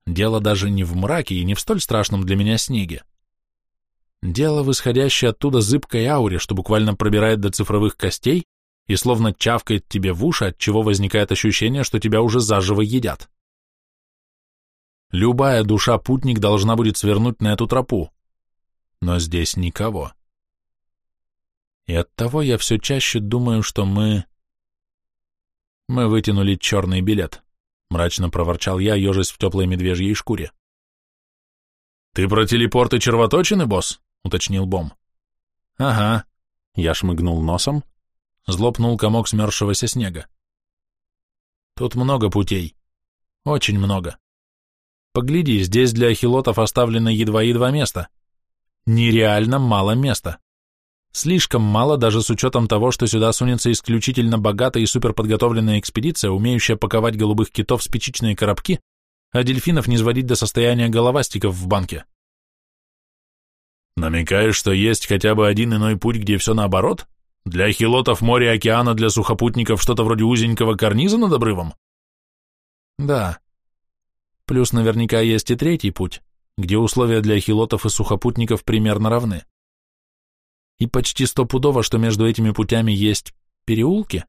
Дело даже не в мраке и не в столь страшном для меня снеге. Дело в исходящей оттуда зыбкой ауре, что буквально пробирает до цифровых костей и словно чавкает тебе в уши, от чего возникает ощущение, что тебя уже заживо едят. Любая душа-путник должна будет свернуть на эту тропу, но здесь никого. И оттого я все чаще думаю, что мы... Мы вытянули черный билет, мрачно проворчал я, ежась в теплой медвежьей шкуре. Ты про телепорты червоточины, босс? — уточнил Бом. «Ага», — я шмыгнул носом, злопнул комок смерзшегося снега. «Тут много путей. Очень много. Погляди, здесь для ахилотов оставлено едва-едва место. Нереально мало места. Слишком мало даже с учетом того, что сюда сунется исключительно богатая и суперподготовленная экспедиция, умеющая паковать голубых китов в спичечные коробки, а дельфинов не сводить до состояния головастиков в банке. Намекаешь, что есть хотя бы один иной путь, где все наоборот? Для хилотов моря и океана, для сухопутников что-то вроде узенького карниза над обрывом? Да. Плюс наверняка есть и третий путь, где условия для хилотов и сухопутников примерно равны. И почти стопудово, что между этими путями есть переулки.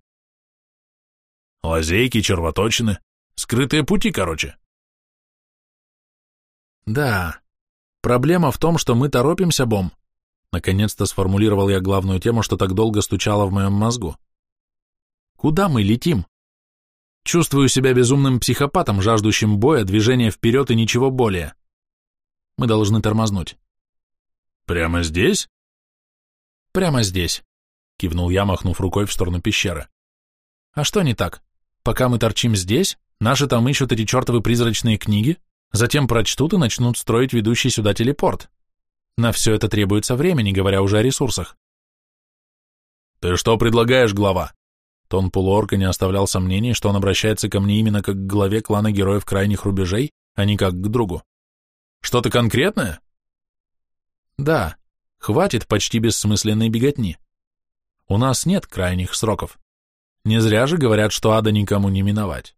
Лазейки, червоточины, скрытые пути, короче. Да, Проблема в том, что мы торопимся, Бом. Наконец-то сформулировал я главную тему, что так долго стучало в моем мозгу. Куда мы летим? Чувствую себя безумным психопатом, жаждущим боя, движения вперед и ничего более. Мы должны тормознуть. Прямо здесь? Прямо здесь, кивнул я, махнув рукой в сторону пещеры. А что не так? Пока мы торчим здесь, наши там ищут эти чертовы призрачные книги, Затем прочтут и начнут строить ведущий сюда телепорт. На все это требуется время, не говоря уже о ресурсах. «Ты что предлагаешь, глава?» Тон полуорка не оставлял сомнений, что он обращается ко мне именно как к главе клана героев крайних рубежей, а не как к другу. «Что-то конкретное?» «Да, хватит почти бессмысленной беготни. У нас нет крайних сроков. Не зря же говорят, что ада никому не миновать».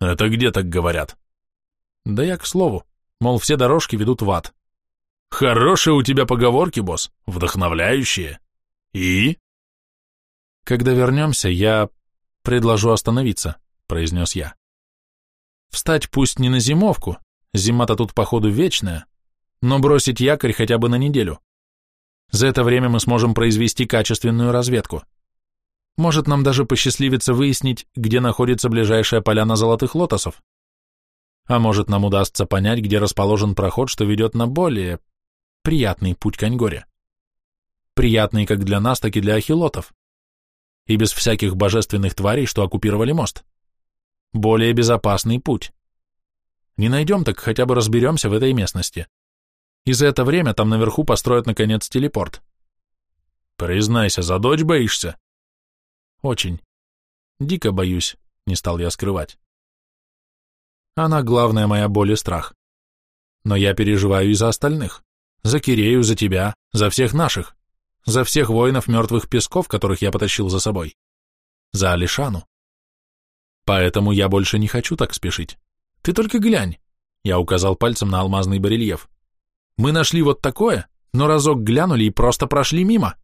«Это где так говорят?» Да я к слову, Мол, все дорожки ведут в ад. Хорошие у тебя поговорки, босс, вдохновляющие. И? Когда вернемся, я предложу остановиться, произнес я. Встать пусть не на зимовку, зима-то тут, походу, вечная, но бросить якорь хотя бы на неделю. За это время мы сможем произвести качественную разведку. Может, нам даже посчастливится выяснить, где находится ближайшая поляна золотых лотосов. А может, нам удастся понять, где расположен проход, что ведет на более приятный путь к Аньгоре. Приятный как для нас, так и для ахилотов. И без всяких божественных тварей, что оккупировали мост. Более безопасный путь. Не найдем, так хотя бы разберемся в этой местности. И за это время там наверху построят, наконец, телепорт. Признайся, за дочь боишься? Очень. Дико боюсь, не стал я скрывать. Она главная моя боль и страх. Но я переживаю и за остальных. За Кирею, за тебя, за всех наших. За всех воинов мертвых песков, которых я потащил за собой. За Алишану. Поэтому я больше не хочу так спешить. Ты только глянь. Я указал пальцем на алмазный барельеф. Мы нашли вот такое, но разок глянули и просто прошли мимо.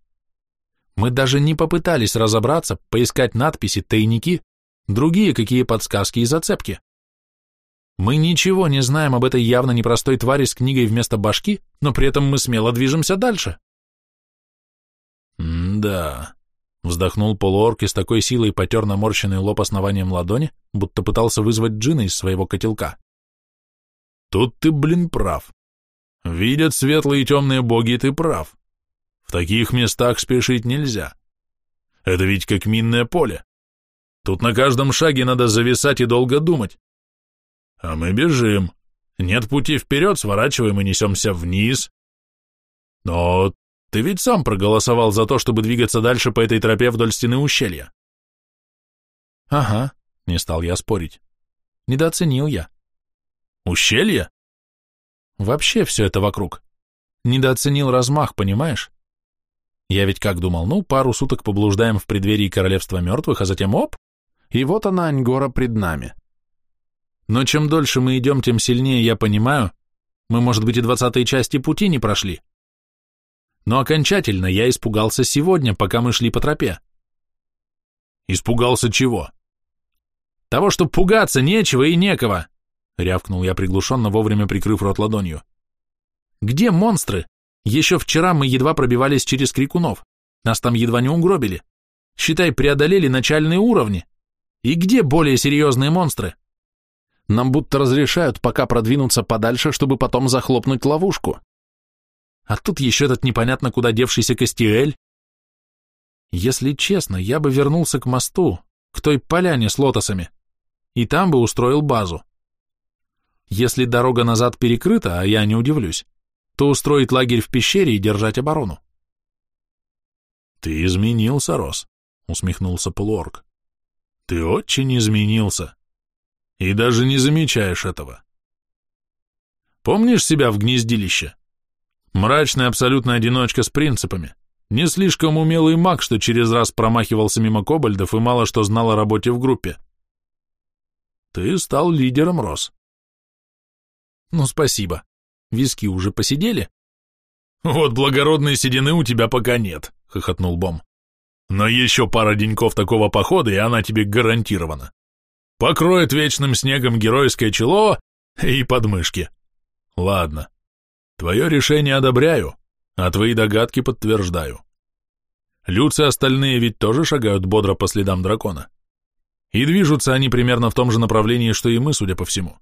Мы даже не попытались разобраться, поискать надписи, тайники, другие какие подсказки и зацепки. Мы ничего не знаем об этой явно непростой твари с книгой вместо башки, но при этом мы смело движемся дальше. «Да», — вздохнул полуорк и с такой силой потер наморщенный лоб основанием ладони, будто пытался вызвать джина из своего котелка. «Тут ты, блин, прав. Видят светлые и темные боги, ты прав. В таких местах спешить нельзя. Это ведь как минное поле. Тут на каждом шаге надо зависать и долго думать. А мы бежим. Нет пути вперед, сворачиваем и несемся вниз. Но ты ведь сам проголосовал за то, чтобы двигаться дальше по этой тропе вдоль стены ущелья. Ага, не стал я спорить. Недооценил я. Ущелье? Вообще все это вокруг. Недооценил размах, понимаешь? Я ведь как думал, ну, пару суток поблуждаем в преддверии королевства мертвых, а затем оп, и вот она, Аньгора, пред нами. Но чем дольше мы идем, тем сильнее я понимаю, мы, может быть, и двадцатой части пути не прошли. Но окончательно я испугался сегодня, пока мы шли по тропе. Испугался чего? Того, что пугаться нечего и некого, рявкнул я приглушенно, вовремя прикрыв рот ладонью. Где монстры? Еще вчера мы едва пробивались через крикунов. Нас там едва не угробили. Считай, преодолели начальные уровни. И где более серьезные монстры? Нам будто разрешают пока продвинуться подальше, чтобы потом захлопнуть ловушку. А тут еще этот непонятно куда девшийся Кастиэль. Если честно, я бы вернулся к мосту, к той поляне с лотосами, и там бы устроил базу. Если дорога назад перекрыта, а я не удивлюсь, то устроить лагерь в пещере и держать оборону. «Ты изменился, Рос», — усмехнулся полуорг. «Ты очень изменился. И даже не замечаешь этого. Помнишь себя в гнездилище? Мрачный абсолютно одиночка с принципами. Не слишком умелый маг, что через раз промахивался мимо кобальдов и мало что знал о работе в группе. Ты стал лидером, Рос. Ну, спасибо. Виски уже посидели? Вот благородной седины у тебя пока нет, хохотнул Бом. Но еще пара деньков такого похода, и она тебе гарантирована. Покроет вечным снегом геройское чело и подмышки. Ладно. Твое решение одобряю, а твои догадки подтверждаю. Люцы остальные ведь тоже шагают бодро по следам дракона. И движутся они примерно в том же направлении, что и мы, судя по всему.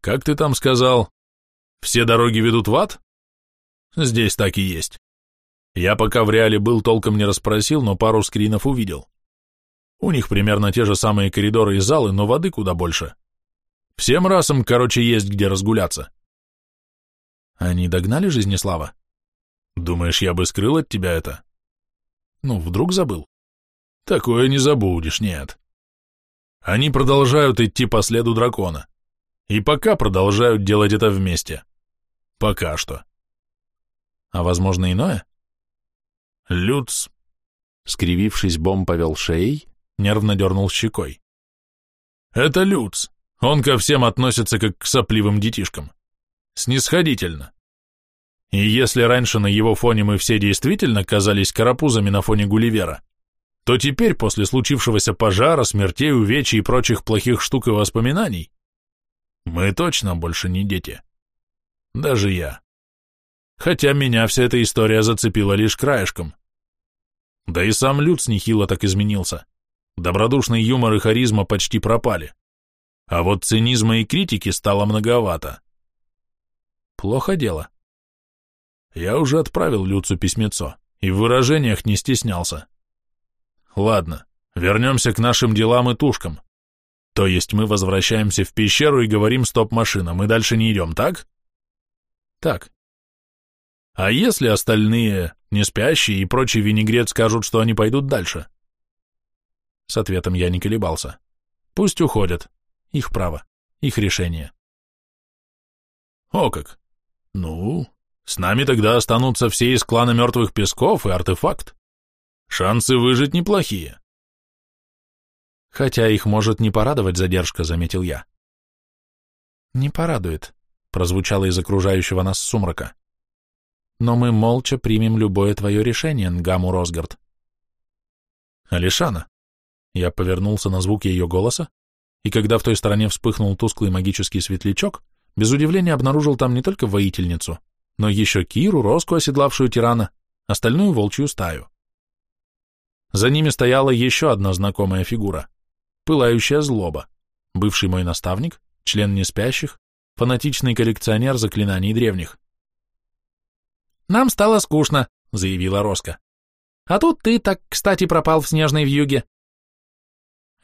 Как ты там сказал, все дороги ведут в ад? Здесь так и есть. Я пока в реале был, толком не расспросил, но пару скринов увидел. У них примерно те же самые коридоры и залы, но воды куда больше. Всем расам, короче, есть где разгуляться. Они догнали Жизнеслава? Думаешь, я бы скрыл от тебя это? Ну, вдруг забыл? Такое не забудешь, нет. Они продолжают идти по следу дракона. И пока продолжают делать это вместе. Пока что. А возможно иное? Люц, скривившись, Бом повел шеей, нервно дернул щекой. Это Люц. Он ко всем относится как к сопливым детишкам. снисходительно. И если раньше на его фоне мы все действительно казались карапузами на фоне Гулливера, то теперь, после случившегося пожара, смертей, увечий и прочих плохих штук и воспоминаний, мы точно больше не дети. Даже я. Хотя меня вся эта история зацепила лишь краешком. Да и сам Люц нехило так изменился. Добродушный юмор и харизма почти пропали. А вот цинизма и критики стало многовато. Плохо дело. Я уже отправил Люцу письмецо и в выражениях не стеснялся. Ладно, вернемся к нашим делам и тушкам. То есть мы возвращаемся в пещеру и говорим стоп-машина, мы дальше не идем, так? Так. А если остальные, не спящие и прочий винегрет скажут, что они пойдут дальше? С ответом я не колебался. Пусть уходят. Их право, их решение. О как! Ну, с нами тогда останутся все из клана Мертвых Песков и артефакт. Шансы выжить неплохие. Хотя их может не порадовать задержка, заметил я. Не порадует, прозвучало из окружающего нас сумрака. Но мы молча примем любое твое решение, Нгаму Росгард. Алишана. Я повернулся на звук ее голоса, и когда в той стороне вспыхнул тусклый магический светлячок, без удивления обнаружил там не только воительницу, но еще Киру, Роску, оседлавшую тирана, остальную волчью стаю. За ними стояла еще одна знакомая фигура — пылающая злоба, бывший мой наставник, член неспящих, фанатичный коллекционер заклинаний древних. «Нам стало скучно», — заявила Роска. «А тут ты так, кстати, пропал в снежной вьюге».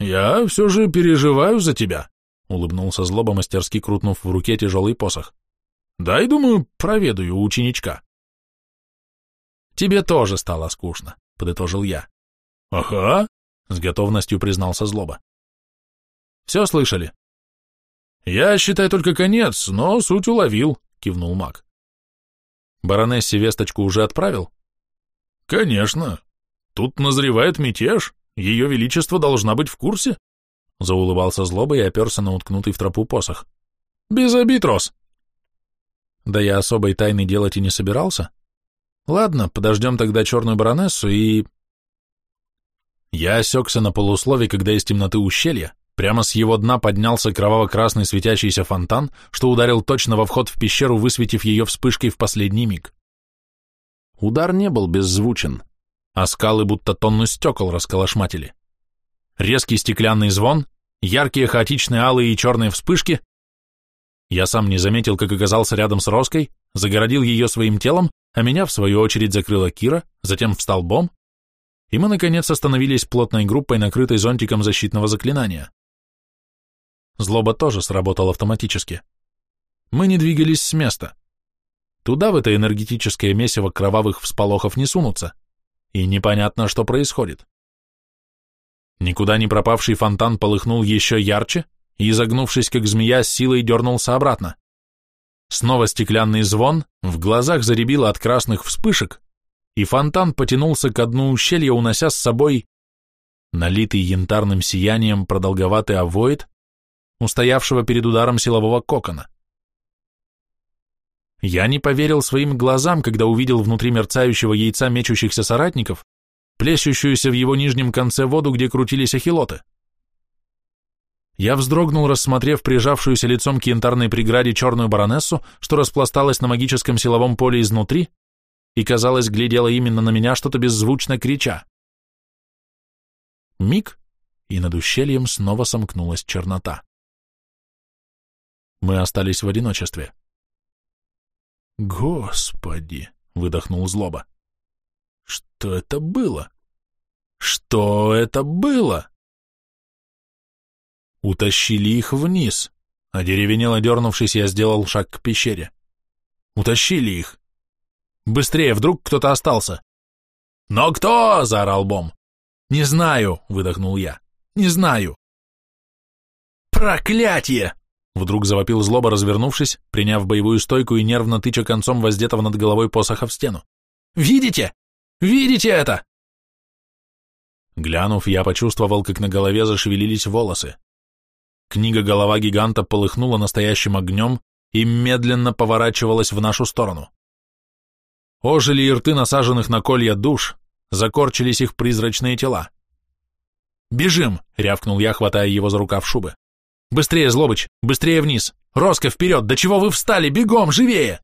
«Я все же переживаю за тебя», — улыбнулся злоба, мастерски крутнув в руке тяжелый посох. «Дай, думаю, проведаю у ученичка». «Тебе тоже стало скучно», — подытожил я. «Ага», — с готовностью признался злоба. «Все слышали?» «Я, считай, только конец, но суть уловил», — кивнул маг. «Баронессе весточку уже отправил?» «Конечно. Тут назревает мятеж. Ее Величество должна быть в курсе», — заулыбался злоба и оперся на уткнутый в тропу посох. «Без обид, Рос». «Да я особой тайны делать и не собирался. Ладно, подождем тогда черную баронессу и...» Я осекся на полуслове, когда из темноты ущелья прямо с его дна поднялся кроваво-красный светящийся фонтан, что ударил точно во вход в пещеру, высветив ее вспышкой в последний миг. Удар не был беззвучен, а скалы будто тонну стекол расколошматили. Резкий стеклянный звон, яркие хаотичные алые и черные вспышки. Я сам не заметил, как оказался рядом с Роской, загородил ее своим телом, а меня, в свою очередь, закрыла Кира, затем встал Бом, и мы, наконец, остановились плотной группой, накрытой зонтиком защитного заклинания. Злоба тоже сработал автоматически. Мы не двигались с места. Туда в это энергетическое месиво кровавых всполохов не сунутся, и непонятно, что происходит. Никуда не пропавший фонтан полыхнул еще ярче и, изогнувшись как змея, с силой дернулся обратно. Снова стеклянный звон, в глазах заребило от красных вспышек, и фонтан потянулся к дну ущелья, унося с собой налитый янтарным сиянием продолговатый овоид, устоявшего перед ударом силового кокона. Я не поверил своим глазам, когда увидел внутри мерцающего яйца мечущихся соратников, плещущуюся в его нижнем конце воду, где крутились ахилоты. Я вздрогнул, рассмотрев прижавшуюся лицом к янтарной преграде черную баронессу, что распласталась на магическом силовом поле изнутри, и, казалось, глядела именно на меня, что-то беззвучно крича. Миг, и над ущельем снова сомкнулась чернота. Мы остались в одиночестве. «Господи!» — выдохнул злоба. «Что это было? Что это было?» Утащили их вниз. Одеревенело дернувшись, я сделал шаг к пещере. Утащили их. Быстрее, вдруг кто-то остался. «Но кто?» — заорал Бом. «Не знаю», — выдохнул я. «Не знаю». «Проклятие!» — вдруг завопил злоба, развернувшись, приняв боевую стойку и нервно тыча концом воздетого над головой посоха в стену. «Видите? Видите это?» Глянув, я почувствовал, как на голове зашевелились волосы. Книга «Голова гиганта» полыхнула настоящим огнем, и медленно поворачивалась в нашу сторону. Ожили и рты насаженных на колья душ, закорчились их призрачные тела. «Бежим!» — рявкнул я, хватая его за рукав шубы. «Быстрее, Злобыч! Быстрее вниз! Роско, вперед! До чего вы встали? Бегом! Живее!»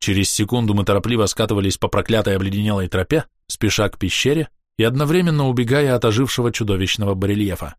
Через секунду мы торопливо скатывались по проклятой обледенелой тропе, спеша к пещере и одновременно убегая от ожившего чудовищного барельефа.